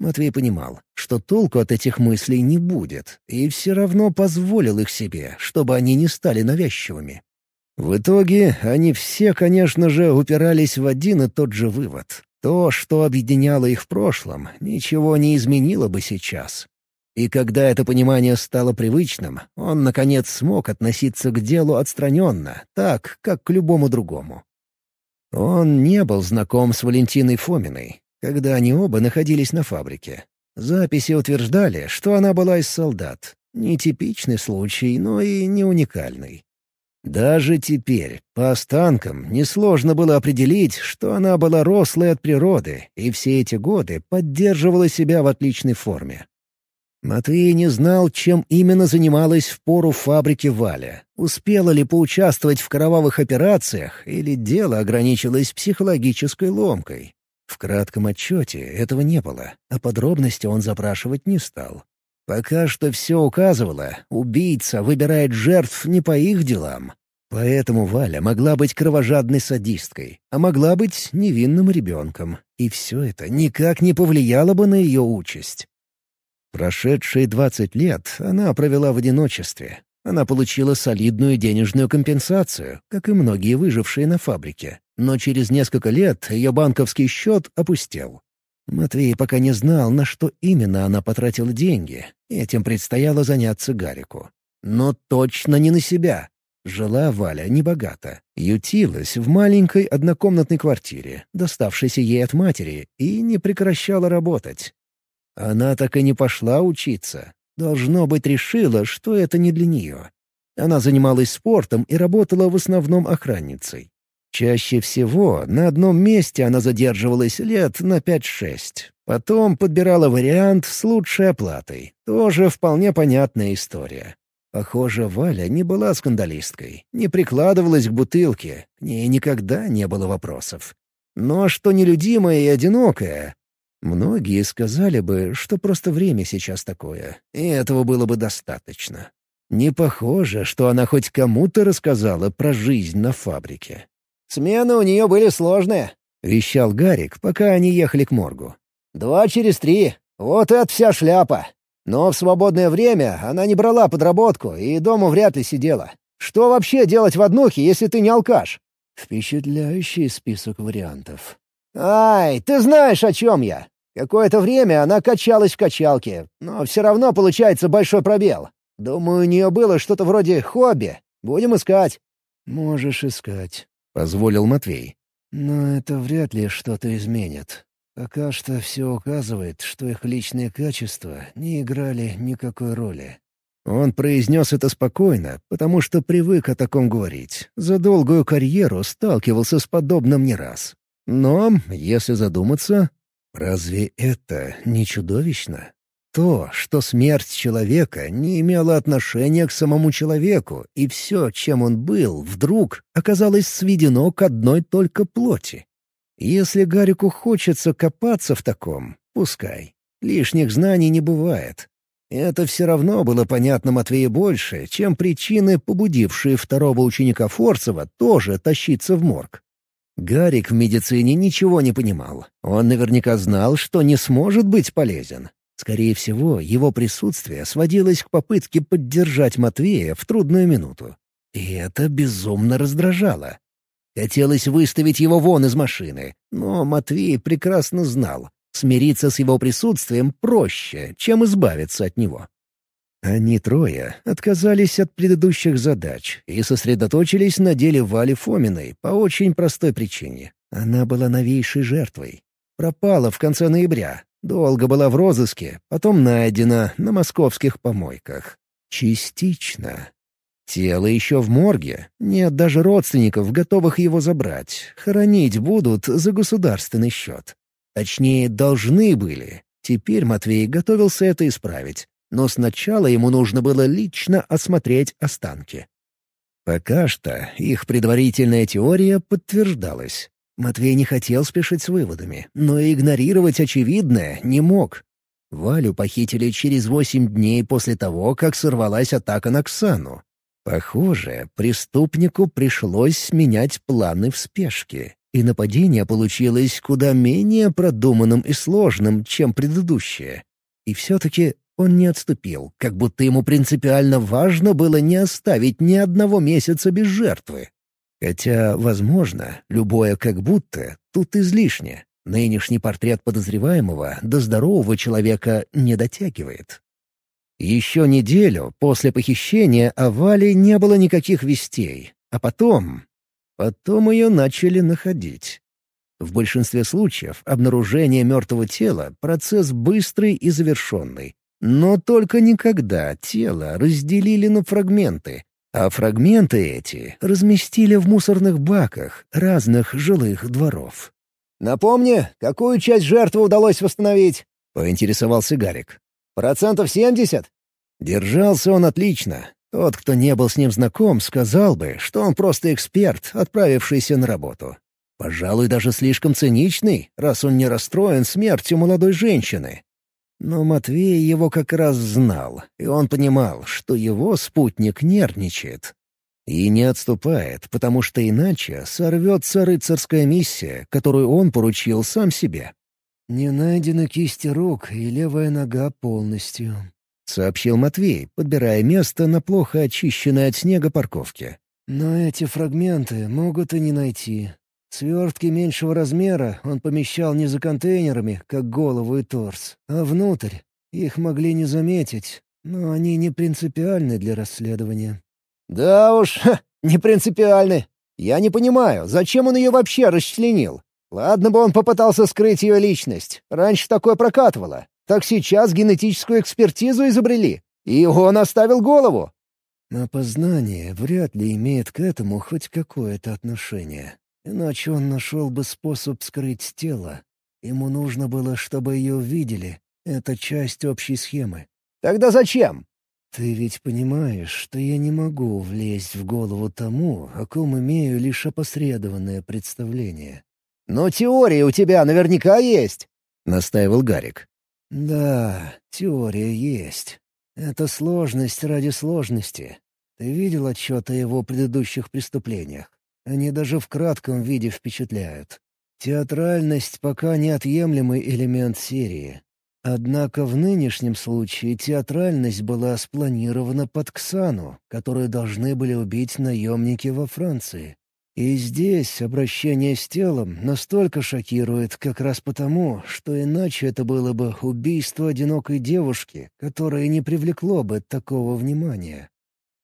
Speaker 1: Матвей понимал, что толку от этих мыслей не будет, и все равно позволил их себе, чтобы они не стали навязчивыми. В итоге они все, конечно же, упирались в один и тот же вывод. То, что объединяло их в прошлом, ничего не изменило бы сейчас. И когда это понимание стало привычным, он, наконец, смог относиться к делу отстраненно, так, как к любому другому. Он не был знаком с Валентиной Фоминой, когда они оба находились на фабрике. Записи утверждали, что она была из солдат. Нетипичный случай, но и не уникальный. Даже теперь, по останкам, несложно было определить, что она была рослой от природы и все эти годы поддерживала себя в отличной форме. Матвей не знал, чем именно занималась в пору фабрики Валя. Успела ли поучаствовать в кровавых операциях, или дело ограничилось психологической ломкой. В кратком отчете этого не было, а подробности он запрашивать не стал. Пока что все указывало, убийца выбирает жертв не по их делам. Поэтому Валя могла быть кровожадной садисткой, а могла быть невинным ребенком. И все это никак не повлияло бы на ее участь. Прошедшие 20 лет она провела в одиночестве. Она получила солидную денежную компенсацию, как и многие выжившие на фабрике. Но через несколько лет ее банковский счет опустел. Матвей пока не знал, на что именно она потратила деньги. Этим предстояло заняться Гарику. Но точно не на себя. Жила Валя небогато. Ютилась в маленькой однокомнатной квартире, доставшейся ей от матери, и не прекращала работать. Она так и не пошла учиться. Должно быть, решила, что это не для нее. Она занималась спортом и работала в основном охранницей. Чаще всего на одном месте она задерживалась лет на 5-6. Потом подбирала вариант с лучшей оплатой. Тоже вполне понятная история. Похоже, Валя не была скандалисткой, не прикладывалась к бутылке, к ней никогда не было вопросов. Но что нелюдимая и одинокая, Многие сказали бы, что просто время сейчас такое, и этого было бы достаточно. Не похоже, что она хоть кому-то рассказала про жизнь на фабрике.
Speaker 3: «Смены у нее были сложные», —
Speaker 1: вещал Гарик, пока они ехали к моргу.
Speaker 3: «Два через три. Вот это вся шляпа. Но в свободное время она не брала подработку и дома вряд ли сидела. Что вообще делать в однухе, если ты не алкаш?»
Speaker 1: Впечатляющий список вариантов.
Speaker 3: «Ай, ты знаешь, о чем я. Какое-то время она качалась в качалке, но все равно получается большой пробел. Думаю, у нее было что-то вроде хобби. Будем искать».
Speaker 1: «Можешь искать», — позволил Матвей. «Но это вряд ли что-то изменит. Пока что все указывает, что их личные качества не играли никакой роли». Он произнес это спокойно, потому что привык о таком говорить. За долгую карьеру сталкивался с подобным не раз. Но, если задуматься, Разве это не чудовищно? То, что смерть человека не имела отношения к самому человеку, и все, чем он был, вдруг оказалось сведено к одной только плоти. Если Гарику хочется копаться в таком, пускай. Лишних знаний не бывает. Это все равно было понятно Матвею больше, чем причины, побудившие второго ученика Форцева тоже тащиться в морг. Гарик в медицине ничего не понимал. Он наверняка знал, что не сможет быть полезен. Скорее всего, его присутствие сводилось к попытке поддержать Матвея в трудную минуту. И это безумно раздражало. Хотелось выставить его вон из машины, но Матвей прекрасно знал. Смириться с его присутствием проще, чем избавиться от него. Они трое отказались от предыдущих задач и сосредоточились на деле Вали Фоминой по очень простой причине. Она была новейшей жертвой. Пропала в конце ноября, долго была в розыске, потом найдена на московских помойках. Частично. Тело еще в морге, нет даже родственников, готовых его забрать. Хоронить будут за государственный счет. Точнее, должны были. Теперь Матвей готовился это исправить но сначала ему нужно было лично осмотреть останки. Пока что их предварительная теория подтверждалась. Матвей не хотел спешить с выводами, но игнорировать очевидное не мог. Валю похитили через восемь дней после того, как сорвалась атака на Ксану. Похоже, преступнику пришлось менять планы в спешке, и нападение получилось куда менее продуманным и сложным, чем предыдущее. И все-таки он не отступил, как будто ему принципиально важно было не оставить ни одного месяца без жертвы. Хотя, возможно, любое «как будто» тут излишне. Нынешний портрет подозреваемого до здорового человека не дотягивает. Еще неделю после похищения о Вале не было никаких вестей, а потом... Потом ее начали находить. В большинстве случаев обнаружение мертвого тела — процесс быстрый и завершенный, но только никогда тело разделили на фрагменты, а фрагменты эти разместили в мусорных баках разных жилых дворов.
Speaker 3: «Напомни, какую часть жертвы удалось восстановить?» — поинтересовался Гарик. «Процентов семьдесят?»
Speaker 1: Держался он отлично. Тот, кто не был с ним знаком, сказал бы, что он просто эксперт, отправившийся на работу. Пожалуй, даже слишком циничный, раз он не расстроен смертью молодой женщины. Но Матвей его как раз знал, и он понимал, что его спутник нервничает. И не отступает, потому что иначе сорвется рыцарская миссия, которую он поручил сам себе.
Speaker 2: «Не найдены кисти рук и левая нога полностью», —
Speaker 1: сообщил Матвей, подбирая место на плохо очищенной от снега парковке.
Speaker 2: «Но эти фрагменты могут и не найти. Свертки меньшего размера он помещал не за контейнерами, как голову и торс, а внутрь. Их могли не заметить, но они не принципиальны для расследования.
Speaker 3: «Да уж, ха, не принципиальны. Я не понимаю, зачем он ее вообще расчленил? Ладно бы он попытался скрыть ее личность. Раньше такое прокатывало. Так сейчас генетическую экспертизу изобрели. И он оставил голову.
Speaker 2: Опознание вряд ли имеет к этому хоть какое-то отношение. Иначе он нашел бы способ скрыть тело. Ему нужно было, чтобы ее увидели. Это часть общей схемы.
Speaker 3: Тогда зачем?
Speaker 2: Ты ведь понимаешь, что я не могу влезть в голову тому, о ком имею лишь опосредованное представление.
Speaker 3: «Но теория у тебя наверняка есть», —
Speaker 1: настаивал Гарик.
Speaker 2: «Да, теория есть. Это сложность ради сложности. Ты видел отчет о его предыдущих преступлениях? Они даже в кратком виде впечатляют. Театральность пока неотъемлемый элемент серии. Однако в нынешнем случае театральность была спланирована под Ксану, которую должны были убить наемники во Франции. И здесь обращение с телом настолько шокирует как раз потому, что иначе это было бы убийство одинокой девушки, которое не привлекло бы такого внимания.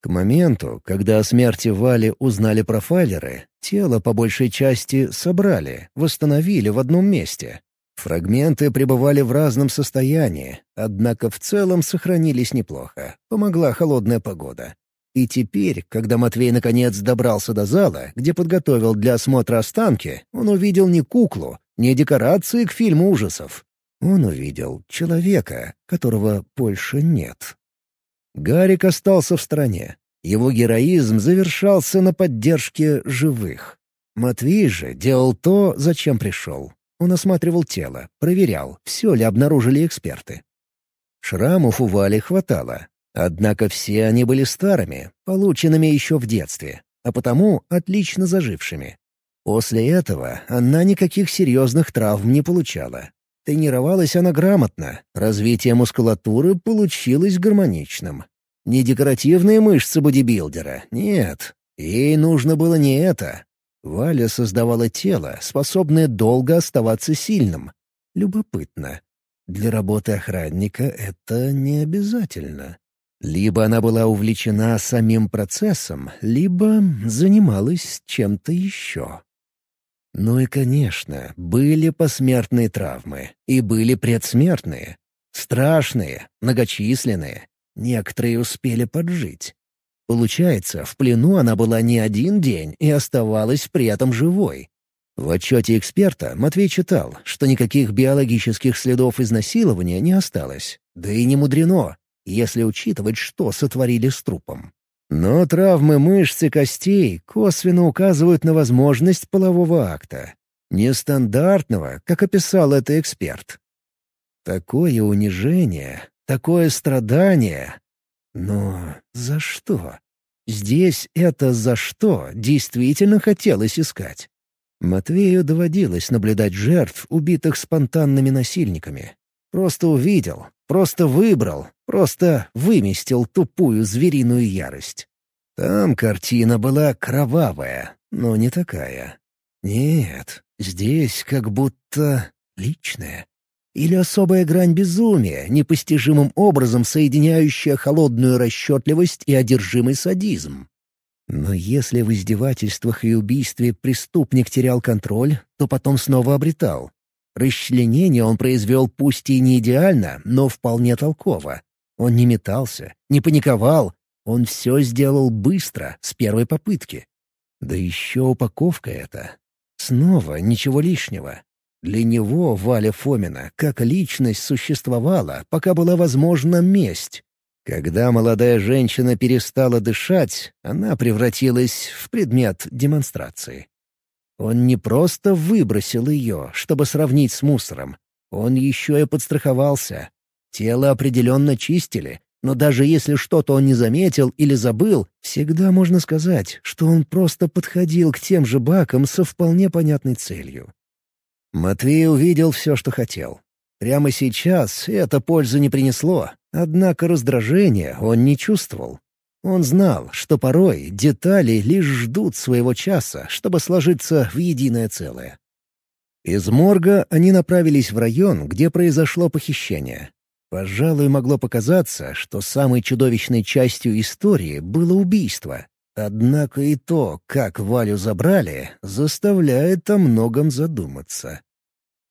Speaker 1: К моменту, когда о смерти Вали узнали профайлеры, тело по большей части собрали, восстановили в одном месте. Фрагменты пребывали в разном состоянии, однако в целом сохранились неплохо. Помогла холодная погода. И теперь, когда Матвей наконец добрался до зала, где подготовил для осмотра останки, он увидел не куклу, не декорации к фильму ужасов. Он увидел человека, которого больше нет. Гарик остался в стороне. Его героизм завершался на поддержке живых. Матвей же делал то, зачем пришел. Он осматривал тело, проверял, все ли обнаружили эксперты. Шрамов у Вали хватало. Однако все они были старыми, полученными еще в детстве, а потому отлично зажившими. После этого она никаких серьезных травм не получала. Тренировалась она грамотно, развитие мускулатуры получилось гармоничным. Не декоративные мышцы бодибилдера, нет. Ей нужно было не это. Валя создавала тело, способное долго оставаться сильным. Любопытно. Для работы охранника это не обязательно. Либо она была увлечена самим процессом, либо занималась чем-то еще. Ну и, конечно, были посмертные травмы. И были предсмертные. Страшные, многочисленные. Некоторые успели поджить. Получается, в плену она была не один день и оставалась при этом живой. В отчете эксперта Матвей читал, что никаких биологических следов изнасилования не осталось. Да и не мудрено, если учитывать, что сотворили с трупом. Но травмы мышц и костей косвенно указывают на возможность полового акта. Нестандартного, как описал это эксперт. Такое унижение, такое страдание. Но за что? Здесь это «за что» действительно хотелось искать. Матвею доводилось наблюдать жертв, убитых спонтанными насильниками. Просто увидел, просто выбрал, просто выместил тупую звериную ярость. Там картина была кровавая, но не такая. Нет, здесь как будто личная. Или особая грань безумия, непостижимым образом соединяющая холодную расчетливость и одержимый садизм. Но если в издевательствах и убийстве преступник терял контроль, то потом снова обретал. Расчленение он произвел пусть и не идеально, но вполне толково. Он не метался, не паниковал, он все сделал быстро, с первой попытки. Да еще упаковка эта. Снова ничего лишнего. Для него Валя Фомина как личность существовала, пока была возможна месть. Когда молодая женщина перестала дышать, она превратилась в предмет демонстрации. Он не просто выбросил ее, чтобы сравнить с мусором. Он еще и подстраховался. Тело определенно чистили, но даже если что-то он не заметил или забыл, всегда можно сказать, что он просто подходил к тем же бакам со вполне понятной целью. Матвей увидел все, что хотел. Прямо сейчас это пользу не принесло, однако раздражения он не чувствовал. Он знал, что порой детали лишь ждут своего часа, чтобы сложиться в единое целое. Из морга они направились в район, где произошло похищение. Пожалуй, могло показаться, что самой чудовищной частью истории было убийство. Однако и то, как Валю забрали, заставляет о многом задуматься.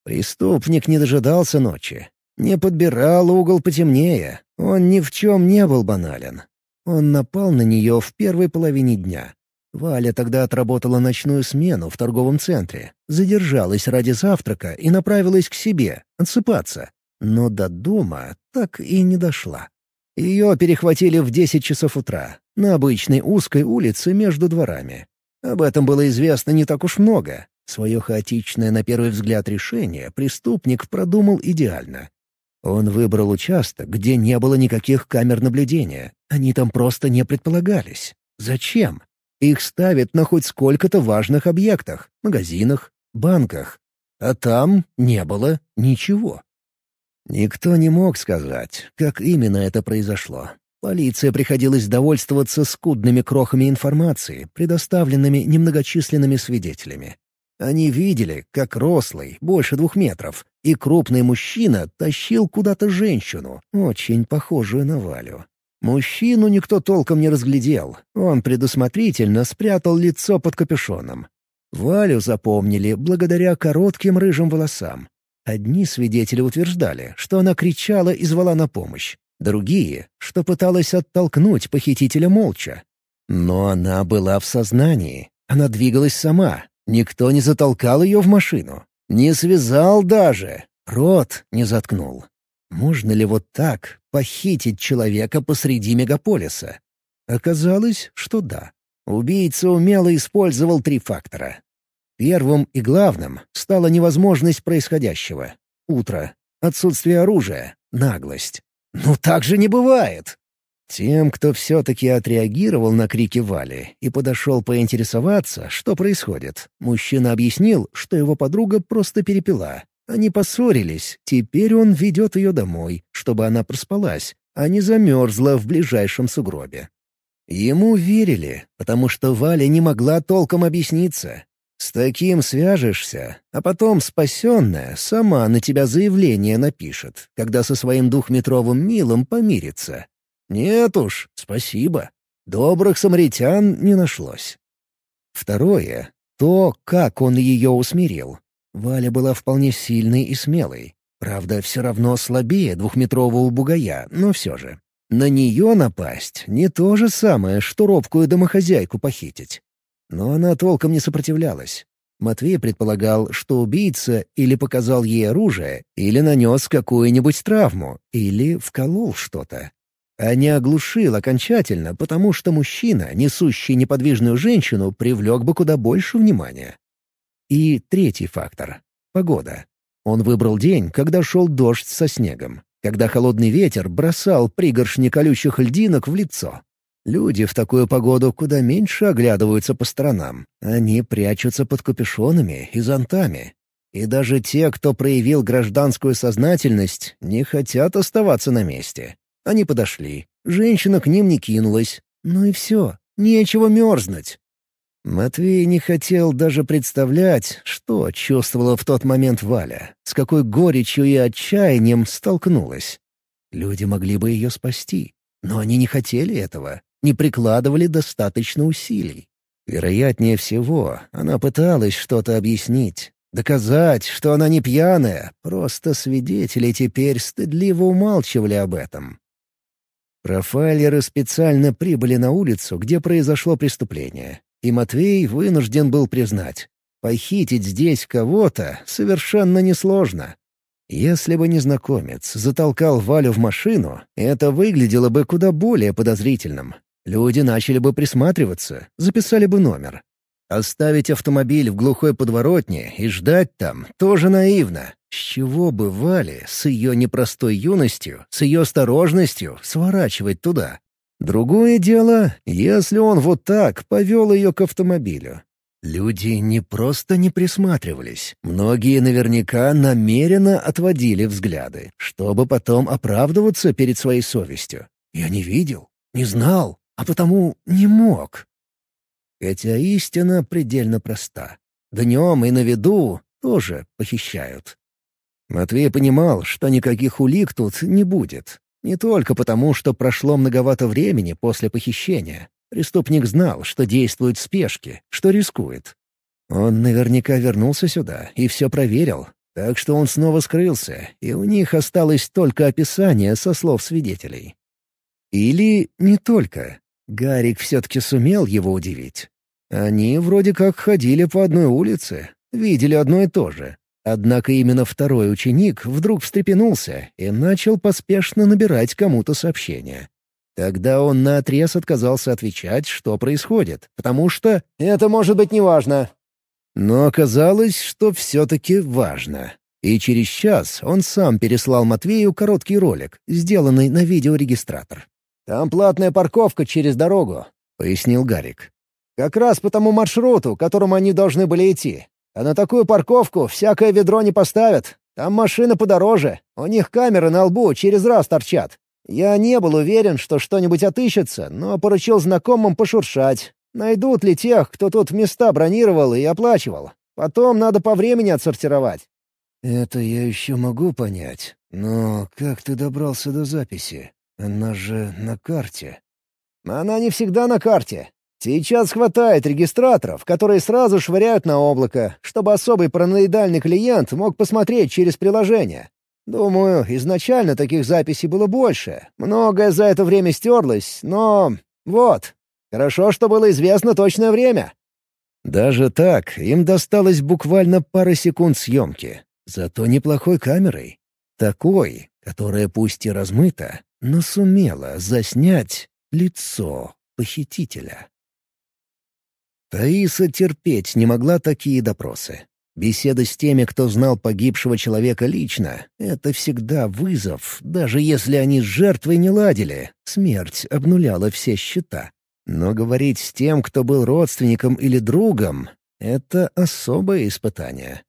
Speaker 1: Преступник не дожидался ночи, не подбирал угол потемнее, он ни в чем не был банален. Он напал на нее в первой половине дня. Валя тогда отработала ночную смену в торговом центре, задержалась ради завтрака и направилась к себе, отсыпаться но до дома так и не дошла. Ее перехватили в десять часов утра, на обычной узкой улице между дворами. Об этом было известно не так уж много. Свое хаотичное на первый взгляд решение преступник продумал идеально. Он выбрал участок, где не было никаких камер наблюдения. Они там просто не предполагались. Зачем? Их ставят на хоть сколько-то важных объектах — магазинах, банках. А там не было ничего. Никто не мог сказать, как именно это произошло. Полиция приходилось довольствоваться скудными крохами информации, предоставленными немногочисленными свидетелями. Они видели, как рослый, больше двух метров, и крупный мужчина тащил куда-то женщину, очень похожую на Валю. Мужчину никто толком не разглядел, он предусмотрительно спрятал лицо под капюшоном. Валю запомнили благодаря коротким рыжим волосам. Одни свидетели утверждали, что она кричала и звала на помощь. Другие, что пыталась оттолкнуть похитителя молча. Но она была в сознании. Она двигалась сама. Никто не затолкал ее в машину. Не связал даже. Рот не заткнул. Можно ли вот так похитить человека посреди мегаполиса? Оказалось, что да. Убийца умело использовал три фактора. Первым и главным стала невозможность происходящего. Утро. Отсутствие оружия. Наглость. Ну так же не бывает! Тем, кто все-таки отреагировал на крики Вали и подошел поинтересоваться, что происходит, мужчина объяснил, что его подруга просто перепила. Они поссорились, теперь он ведет ее домой, чтобы она проспалась, а не замерзла в ближайшем сугробе. Ему верили, потому что Валя не могла толком объясниться, С таким свяжешься, а потом спасенная сама на тебя заявление напишет, когда со своим двухметровым милом помирится. Нет уж, спасибо. Добрых самаритян не нашлось. Второе — то, как он ее усмирил. Валя была вполне сильной и смелой. Правда, все равно слабее двухметрового бугая, но все же. На нее напасть — не то же самое, что робкую домохозяйку похитить. Но она толком не сопротивлялась. Матвей предполагал, что убийца или показал ей оружие, или нанес какую-нибудь травму, или вколол что-то. А не оглушил окончательно, потому что мужчина, несущий неподвижную женщину, привлек бы куда больше внимания. И третий фактор — погода. Он выбрал день, когда шел дождь со снегом, когда холодный ветер бросал пригоршни колючих льдинок в лицо. Люди в такую погоду куда меньше оглядываются по сторонам. Они прячутся под капюшонами и зонтами. И даже те, кто проявил гражданскую сознательность, не хотят оставаться на месте. Они подошли. Женщина к ним не кинулась. Ну и все. Нечего мерзнуть. Матвей не хотел даже представлять, что чувствовала в тот момент Валя, с какой горечью и отчаянием столкнулась. Люди могли бы ее спасти, но они не хотели этого не прикладывали достаточно усилий. Вероятнее всего, она пыталась что-то объяснить, доказать, что она не пьяная, просто свидетели теперь стыдливо умалчивали об этом. Профайлеры специально прибыли на улицу, где произошло преступление, и Матвей вынужден был признать, похитить здесь кого-то совершенно несложно. Если бы незнакомец затолкал Валю в машину, это выглядело бы куда более подозрительным. Люди начали бы присматриваться, записали бы номер. Оставить автомобиль в глухой подворотне и ждать там тоже наивно. С чего бы Вале с ее непростой юностью, с ее осторожностью сворачивать туда? Другое дело, если он вот так повел ее к автомобилю. Люди не просто не присматривались. Многие наверняка намеренно отводили взгляды, чтобы потом оправдываться перед своей совестью. Я не видел, не знал, а потому не мог. Хотя истина предельно проста. Днем и на виду тоже похищают. Матвей понимал, что никаких улик тут не будет. Не только потому, что прошло многовато времени после похищения. Преступник знал, что действует в спешке, что рискует. Он наверняка вернулся сюда и все проверил, так что он снова скрылся, и у них осталось только описание со слов свидетелей. Или не только. Гарик все-таки сумел его удивить. Они вроде как ходили по одной улице, видели одно и то же. Однако именно второй ученик вдруг встрепенулся и начал поспешно набирать кому-то сообщение. Тогда он наотрез отказался отвечать, что происходит, потому что «это может быть неважно». Но оказалось, что все-таки важно. И через час он сам переслал Матвею короткий ролик, сделанный на видеорегистратор. «Там платная парковка через дорогу», — пояснил Гарик. «Как раз по тому маршруту, которому они должны были идти. А на такую парковку всякое ведро не поставят. Там машины подороже, у них камеры на лбу через раз торчат. Я не был уверен, что что-нибудь отыщется, но поручил знакомым пошуршать. Найдут ли тех, кто тут места бронировал и оплачивал. Потом надо по времени отсортировать». «Это я еще могу понять. Но как ты добрался до записи?» Она же на карте. Она не всегда на карте. Сейчас хватает регистраторов, которые сразу швыряют на облако, чтобы особый параноидальный клиент мог посмотреть через приложение. Думаю, изначально таких записей было больше. Многое за это время стерлось, но... Вот. Хорошо, что было известно точное время. Даже так им досталось буквально пара секунд съемки. Зато неплохой камерой. Такой, которая пусть и размыта, но сумела заснять лицо похитителя. Таиса терпеть не могла такие допросы. Беседа с теми, кто знал погибшего человека лично, — это всегда вызов, даже если они с жертвой не ладили. Смерть обнуляла все счета. Но говорить с тем, кто был родственником или другом, — это особое испытание.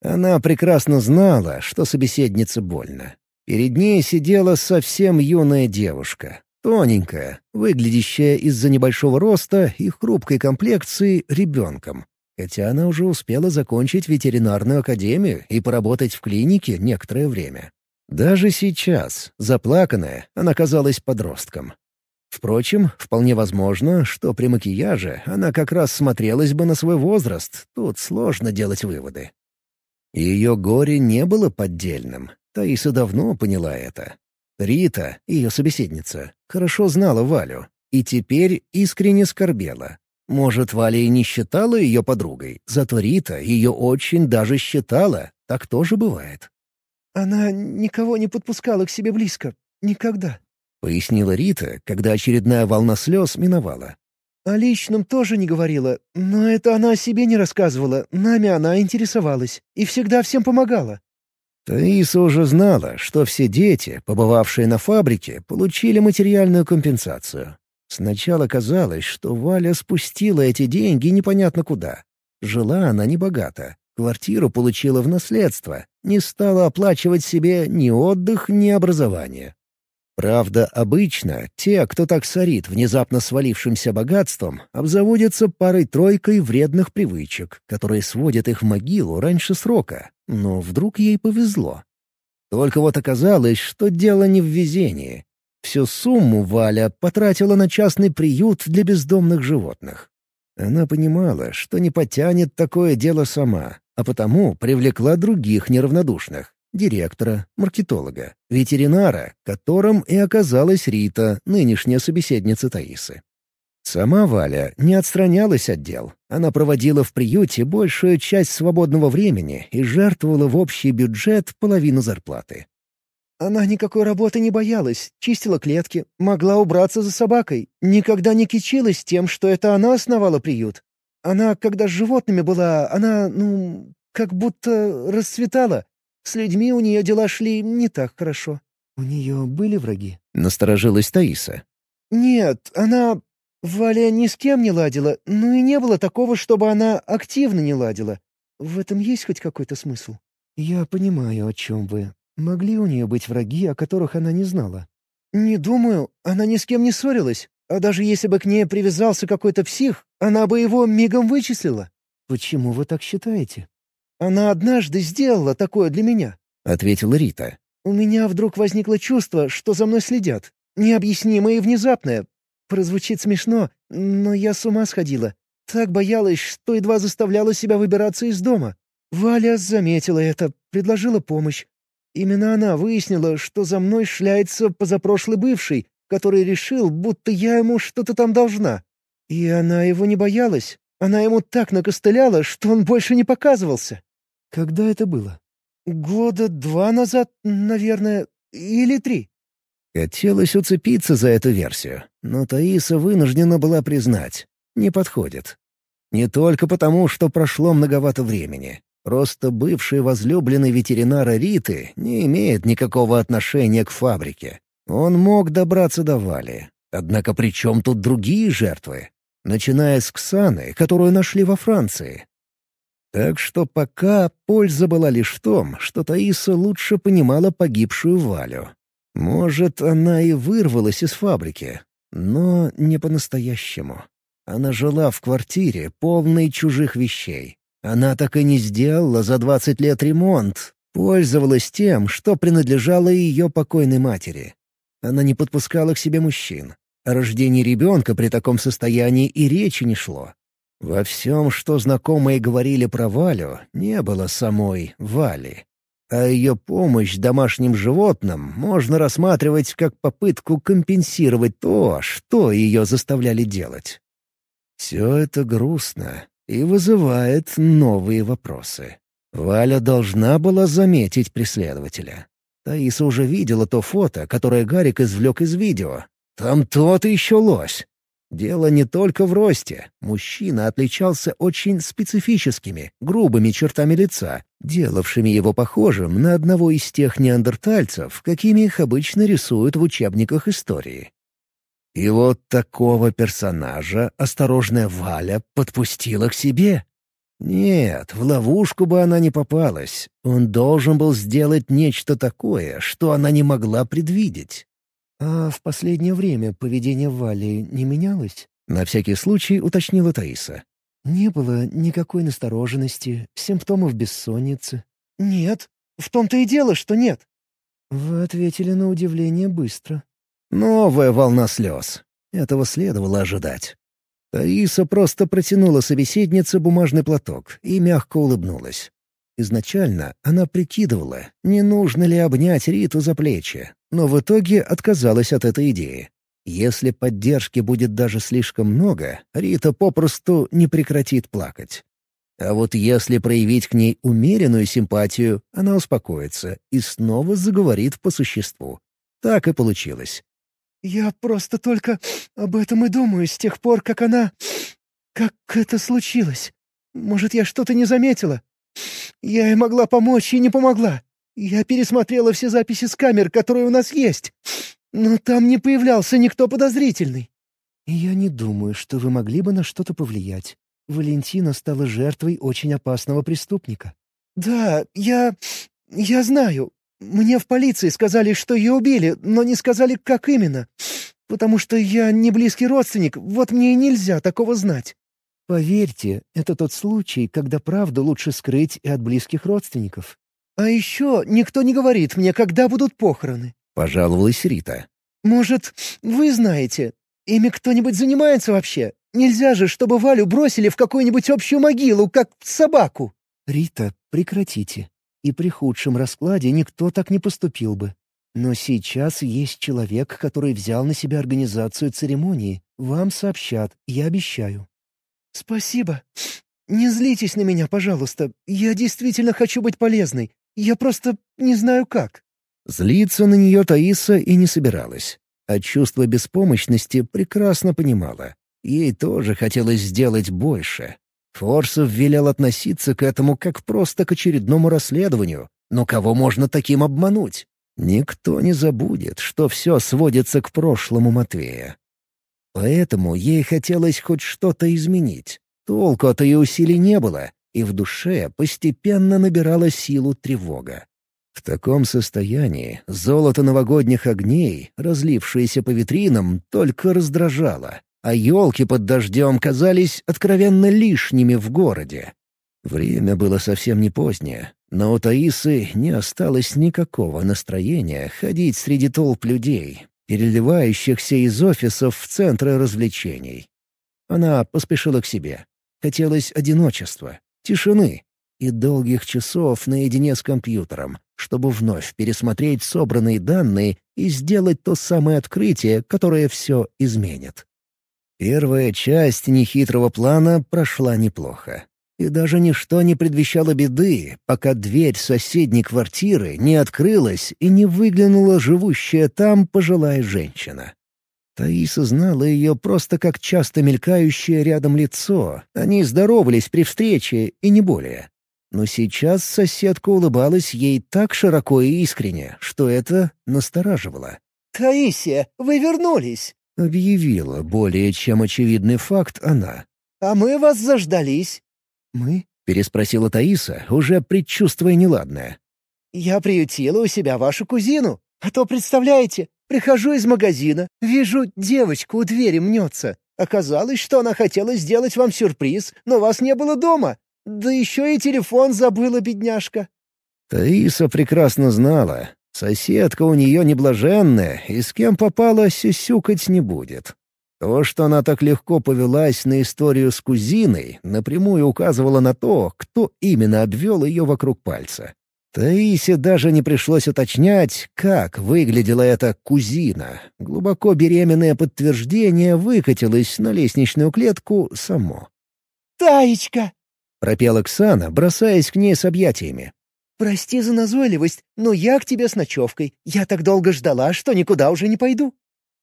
Speaker 1: Она прекрасно знала, что собеседнице больно. Перед ней сидела совсем юная девушка, тоненькая, выглядящая из-за небольшого роста и хрупкой комплекции ребенком. хотя она уже успела закончить ветеринарную академию и поработать в клинике некоторое время. Даже сейчас, заплаканная, она казалась подростком. Впрочем, вполне возможно, что при макияже она как раз смотрелась бы на свой возраст, тут сложно делать выводы. Ее горе не было поддельным, Таиса давно поняла это. Рита, ее собеседница, хорошо знала Валю и теперь искренне скорбела. Может, Валя и не считала ее подругой, зато Рита ее очень даже считала, так тоже бывает.
Speaker 2: «Она никого не подпускала к себе близко. Никогда», —
Speaker 1: пояснила Рита, когда очередная волна слез миновала.
Speaker 2: «О личном тоже не говорила, но это она о себе не рассказывала, нами она интересовалась и всегда всем помогала».
Speaker 1: Таиса уже знала, что все дети, побывавшие на фабрике, получили материальную компенсацию. Сначала казалось, что Валя спустила эти деньги непонятно куда. Жила она небогато, квартиру получила в наследство, не стала оплачивать себе ни отдых, ни образование. Правда, обычно те, кто так сорит внезапно свалившимся богатством, обзаводятся парой-тройкой вредных привычек, которые сводят их в могилу раньше срока. Но вдруг ей повезло. Только вот оказалось, что дело не в везении. Всю сумму Валя потратила на частный приют для бездомных животных. Она понимала, что не потянет такое дело сама, а потому привлекла других неравнодушных — директора, маркетолога, ветеринара, которым и оказалась Рита, нынешняя собеседница Таисы. Сама Валя не отстранялась от дел. Она проводила в приюте большую часть свободного времени и жертвовала в общий бюджет половину зарплаты.
Speaker 2: Она никакой работы не боялась, чистила клетки, могла убраться за собакой, никогда не кичилась тем, что это она основала приют. Она, когда с животными была, она, ну, как будто расцветала. С людьми у нее дела шли не так хорошо.
Speaker 1: «У нее были враги?» — насторожилась Таиса.
Speaker 2: «Нет, она... Валя ни с кем не ладила, но и не было такого, чтобы она активно не ладила. В этом есть хоть какой-то смысл?»
Speaker 1: «Я понимаю, о чем вы. Могли у нее быть враги, о которых она не знала?»
Speaker 2: «Не думаю. Она ни с кем не ссорилась. А даже если бы к ней привязался какой-то псих, она бы его мигом вычислила».
Speaker 1: «Почему вы так считаете?»
Speaker 2: «Она однажды сделала такое для меня», —
Speaker 1: ответила Рита.
Speaker 2: «У меня вдруг возникло чувство, что за мной следят. Необъяснимое и внезапное. Прозвучит смешно, но я с ума сходила. Так боялась, что едва заставляла себя выбираться из дома. Валя заметила это, предложила помощь. Именно она выяснила, что за мной шляется позапрошлый бывший, который решил, будто я ему что-то там должна. И она его не боялась. Она ему так накостыляла, что он больше не показывался.
Speaker 1: Когда это было?
Speaker 2: Года два назад, наверное, или три.
Speaker 1: Хотелось уцепиться за эту версию, но Таиса вынуждена была признать — не подходит. Не только потому, что прошло многовато времени. Просто бывший возлюбленный ветеринара Риты не имеет никакого отношения к фабрике. Он мог добраться до Вали. Однако при чем тут другие жертвы? Начиная с Ксаны, которую нашли во Франции. Так что пока польза была лишь в том, что Таиса лучше понимала погибшую Валю. Может, она и вырвалась из фабрики, но не по-настоящему. Она жила в квартире, полной чужих вещей. Она так и не сделала за двадцать лет ремонт, пользовалась тем, что принадлежало ее покойной матери. Она не подпускала к себе мужчин. О рождении ребенка при таком состоянии и речи не шло. Во всем, что знакомые говорили про Валю, не было самой Вали. А ее помощь домашним животным можно рассматривать как попытку компенсировать то, что ее заставляли делать. Все это грустно и вызывает новые вопросы. Валя должна была заметить преследователя. Таиса уже видела то фото, которое Гарик извлек из видео. Там тот еще лось. Дело не только в росте. Мужчина отличался очень специфическими, грубыми чертами лица, делавшими его похожим на одного из тех неандертальцев, какими их обычно рисуют в учебниках истории. И вот такого персонажа осторожная Валя подпустила к себе. Нет, в ловушку бы она не попалась. Он должен был сделать нечто такое, что она не могла предвидеть.
Speaker 2: «А в последнее время поведение Вали не менялось?»
Speaker 1: — на всякий случай уточнила Таиса.
Speaker 2: Не было никакой настороженности, симптомов бессонницы.
Speaker 3: «Нет, в том-то и дело, что нет».
Speaker 2: Вы ответили на удивление быстро.
Speaker 1: Новая волна слез. Этого следовало ожидать. Таиса просто протянула собеседнице бумажный платок и мягко улыбнулась. Изначально она прикидывала, не нужно ли обнять Риту за плечи, но в итоге отказалась от этой идеи. Если поддержки будет даже слишком много, Рита попросту не прекратит плакать. А вот если проявить к ней умеренную симпатию, она успокоится и снова заговорит по существу. Так и получилось.
Speaker 3: «Я просто только об этом и думаю с тех пор, как она... как это случилось. Может, я что-то не заметила? Я ей могла помочь и не помогла. Я пересмотрела все записи с камер, которые у нас есть. Но там не появлялся никто подозрительный.
Speaker 2: Я не думаю, что вы могли бы на что-то повлиять. Валентина стала жертвой очень опасного преступника.
Speaker 3: Да, я... я знаю. Мне в полиции сказали, что ее убили, но не сказали, как именно. Потому что я не близкий родственник, вот мне и нельзя такого знать.
Speaker 2: Поверьте, это тот случай, когда правду лучше скрыть и от близких родственников.
Speaker 3: А еще никто не говорит мне, когда будут похороны.
Speaker 1: — пожаловалась Рита.
Speaker 3: «Может, вы знаете, ими кто-нибудь занимается вообще? Нельзя же, чтобы Валю бросили в какую-нибудь общую могилу, как собаку!»
Speaker 2: «Рита, прекратите. И при худшем раскладе никто так не поступил бы. Но сейчас есть человек, который взял на себя организацию церемонии. Вам сообщат, я обещаю».
Speaker 3: «Спасибо. Не злитесь на меня, пожалуйста. Я действительно хочу быть полезной. Я просто не знаю как».
Speaker 1: Злиться на нее Таиса и не собиралась. От чувства беспомощности прекрасно понимала. Ей тоже хотелось сделать больше. Форсов велел относиться к этому как просто к очередному расследованию. Но кого можно таким обмануть? Никто не забудет, что все сводится к прошлому Матвея. Поэтому ей хотелось хоть что-то изменить. Толку от ее усилий не было, и в душе постепенно набирала силу тревога. В таком состоянии золото новогодних огней, разлившееся по витринам, только раздражало, а елки под дождем казались откровенно лишними в городе. Время было совсем не позднее, но у Таисы не осталось никакого настроения ходить среди толп людей, переливающихся из офисов в центры развлечений. Она поспешила к себе. Хотелось одиночества, тишины, и долгих часов наедине с компьютером, чтобы вновь пересмотреть собранные данные и сделать то самое открытие, которое все изменит. Первая часть нехитрого плана прошла неплохо. И даже ничто не предвещало беды, пока дверь соседней квартиры не открылась и не выглянула живущая там пожилая женщина. Таиса знала ее просто как часто мелькающее рядом лицо. Они здоровались при встрече, и не более. Но сейчас соседка улыбалась ей так широко и искренне, что это настораживало.
Speaker 3: «Таисия, вы вернулись!»
Speaker 1: — объявила более чем очевидный факт она.
Speaker 3: «А мы вас заждались».
Speaker 2: «Мы?»
Speaker 1: — переспросила Таиса, уже предчувствуя неладное.
Speaker 3: «Я приютила у себя вашу кузину. А то, представляете, прихожу из магазина, вижу, девочка у двери мнется. Оказалось, что она хотела сделать вам сюрприз, но вас не было дома. Да еще и телефон забыла, бедняжка.
Speaker 1: Таиса прекрасно знала. Соседка у нее неблаженная, и с кем попала, сюсюкать не будет. То, что она так легко повелась на историю с кузиной, напрямую указывало на то, кто именно обвел ее вокруг пальца. Таисе даже не пришлось уточнять, как выглядела эта кузина. Глубоко беременное подтверждение выкатилось на лестничную клетку само.
Speaker 3: «Таечка!»
Speaker 1: пропела Оксана, бросаясь к ней с объятиями.
Speaker 3: «Прости за назойливость, но я к тебе с ночевкой. Я так долго ждала, что никуда уже не пойду».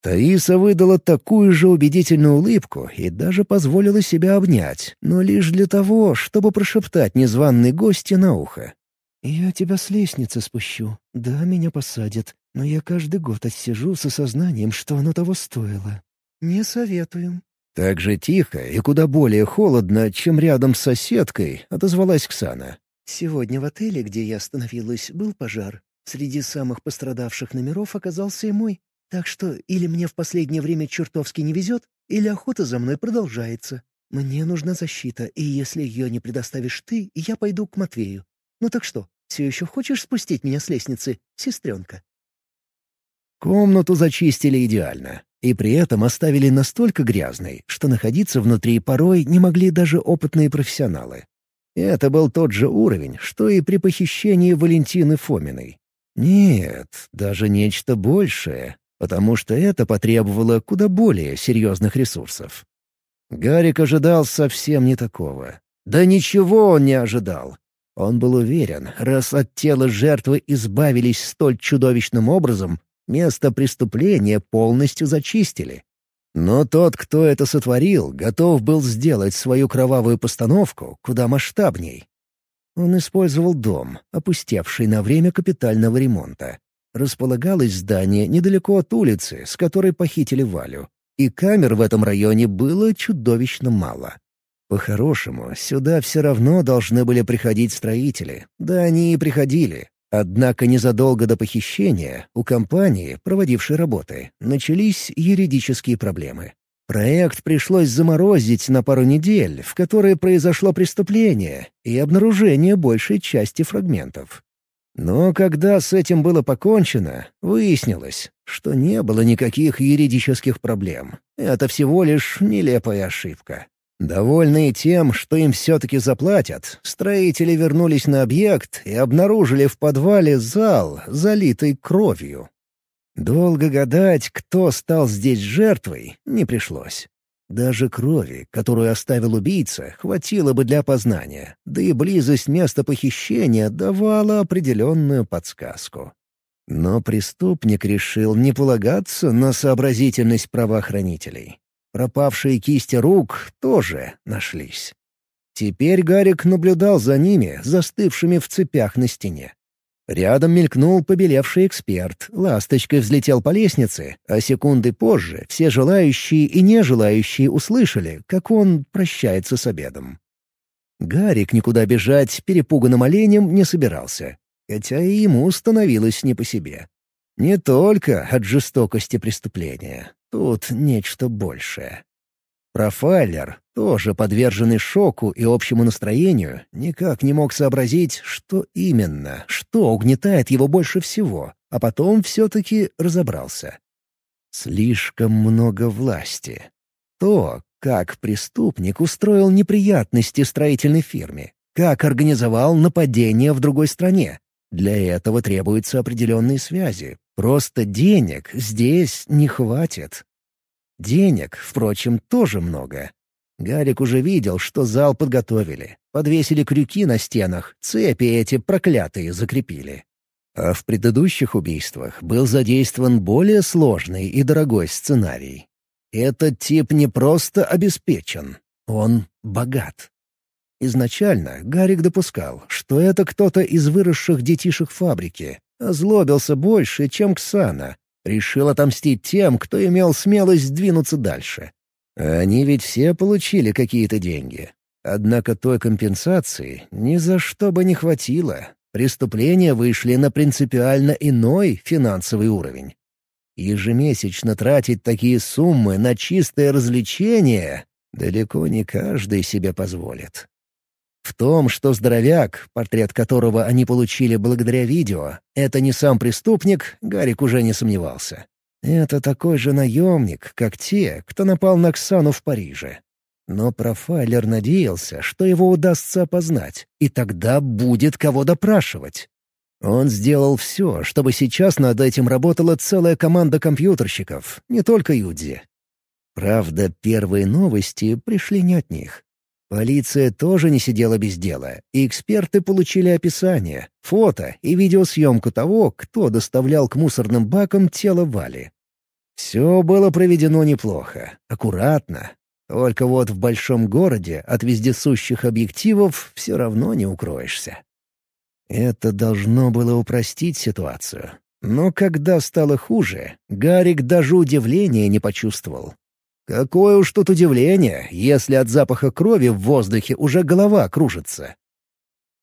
Speaker 1: Таиса выдала такую же убедительную улыбку и даже позволила себя обнять, но лишь для того, чтобы прошептать незваной гости на ухо.
Speaker 2: «Я тебя с лестницы спущу. Да, меня посадят, но я каждый год отсижу с осознанием, что оно того стоило».
Speaker 3: «Не советую»,
Speaker 1: так же тихо и куда более холодно, чем рядом с соседкой, отозвалась Ксана.
Speaker 2: «Сегодня в отеле, где я остановилась, был пожар. Среди самых пострадавших номеров оказался и мой. Так что или мне в последнее время чертовски не везет, или охота за мной продолжается. «Мне нужна защита, и если ее не предоставишь ты, я пойду к Матвею. Ну так что, все еще хочешь спустить меня с лестницы, сестренка?»
Speaker 1: Комнату зачистили идеально, и при этом оставили настолько грязной, что находиться внутри порой не могли даже опытные профессионалы. Это был тот же уровень, что и при похищении Валентины Фоминой. Нет, даже нечто большее, потому что это потребовало куда более серьезных ресурсов. Гарик ожидал совсем не такого. Да ничего он не ожидал. Он был уверен, раз от тела жертвы избавились столь чудовищным образом, место преступления полностью зачистили. Но тот, кто это сотворил, готов был сделать свою кровавую постановку куда масштабней. Он использовал дом, опустевший на время капитального ремонта. Располагалось здание недалеко от улицы, с которой похитили Валю. И камер в этом районе было чудовищно мало. По-хорошему, сюда все равно должны были приходить строители. Да они и приходили. Однако незадолго до похищения у компании, проводившей работы, начались юридические проблемы. Проект пришлось заморозить на пару недель, в которые произошло преступление и обнаружение большей части фрагментов. Но когда с этим было покончено, выяснилось, что не было никаких юридических проблем. Это всего лишь нелепая ошибка. Довольные тем, что им все-таки заплатят, строители вернулись на объект и обнаружили в подвале зал, залитый кровью. Долго гадать, кто стал здесь жертвой, не пришлось. Даже крови, которую оставил убийца, хватило бы для опознания, да и близость места похищения давала определенную подсказку. Но преступник решил не полагаться на сообразительность правоохранителей. Пропавшие кисти рук тоже нашлись. Теперь Гарик наблюдал за ними, застывшими в цепях на стене. Рядом мелькнул побелевший эксперт, ласточкой взлетел по лестнице, а секунды позже все желающие и нежелающие услышали, как он прощается с обедом. Гарик никуда бежать перепуганным оленем не собирался, хотя и ему становилось не по себе. Не только от жестокости преступления. Тут нечто большее. Профайлер, тоже подверженный шоку и общему настроению, никак не мог сообразить, что именно, что угнетает его больше всего, а потом все-таки разобрался. Слишком много власти. То, как преступник устроил неприятности строительной фирме, как организовал нападение в другой стране. Для этого требуются определенные связи, Просто денег здесь не хватит. Денег, впрочем, тоже много. Гарик уже видел, что зал подготовили. Подвесили крюки на стенах, цепи эти проклятые закрепили. А в предыдущих убийствах был задействован более сложный и дорогой сценарий. Этот тип не просто обеспечен, он богат. Изначально Гарик допускал, что это кто-то из выросших детишек фабрики, Озлобился больше, чем Ксана. Решил отомстить тем, кто имел смелость двинуться дальше. Они ведь все получили какие-то деньги. Однако той компенсации ни за что бы не хватило. Преступления вышли на принципиально иной финансовый уровень. Ежемесячно тратить такие суммы на чистое развлечение далеко не каждый себе позволит. В том, что здоровяк, портрет которого они получили благодаря видео, это не сам преступник, Гарик уже не сомневался. Это такой же наемник, как те, кто напал на Ксану в Париже. Но профайлер надеялся, что его удастся опознать, и тогда будет кого допрашивать. Он сделал все, чтобы сейчас над этим работала целая команда компьютерщиков, не только Юдзи. Правда, первые новости пришли не от них. Полиция тоже не сидела без дела, и эксперты получили описание, фото и видеосъемку того, кто доставлял к мусорным бакам тело Вали. Все было проведено неплохо, аккуратно. Только вот в большом городе от вездесущих объективов все равно не укроешься. Это должно было упростить ситуацию. Но когда стало хуже, Гарик даже удивления не почувствовал. Какое уж тут удивление, если от запаха крови в воздухе уже голова кружится.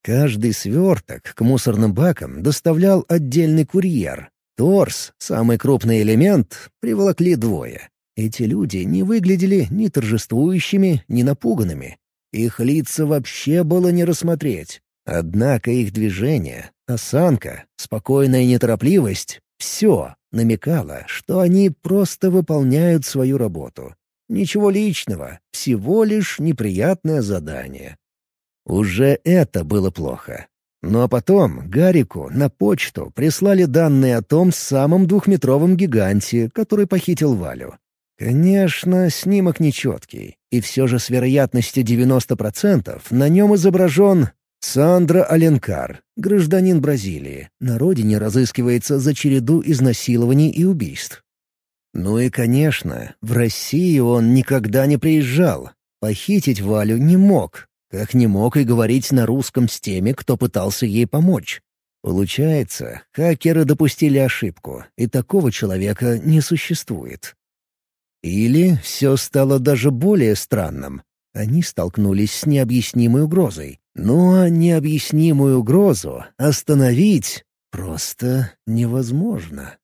Speaker 1: Каждый сверток к мусорным бакам доставлял отдельный курьер. Торс, самый крупный элемент, приволокли двое. Эти люди не выглядели ни торжествующими, ни напуганными. Их лица вообще было не рассмотреть. Однако их движение, осанка, спокойная неторопливость — все намекало, что они просто выполняют свою работу. Ничего личного, всего лишь неприятное задание. Уже это было плохо. Ну а потом Гарику на почту прислали данные о том самом двухметровом гиганте, который похитил Валю. Конечно, снимок нечеткий, и все же с вероятностью 90% на нем изображен Сандра Аленкар, гражданин Бразилии, на родине разыскивается за череду изнасилований и убийств. Ну и, конечно, в Россию он никогда не приезжал. Похитить Валю не мог, как не мог и говорить на русском с теми, кто пытался ей помочь. Получается, хакеры допустили ошибку, и такого человека не существует. Или все стало даже более странным. Они столкнулись с необъяснимой угрозой. Ну а необъяснимую угрозу остановить просто невозможно.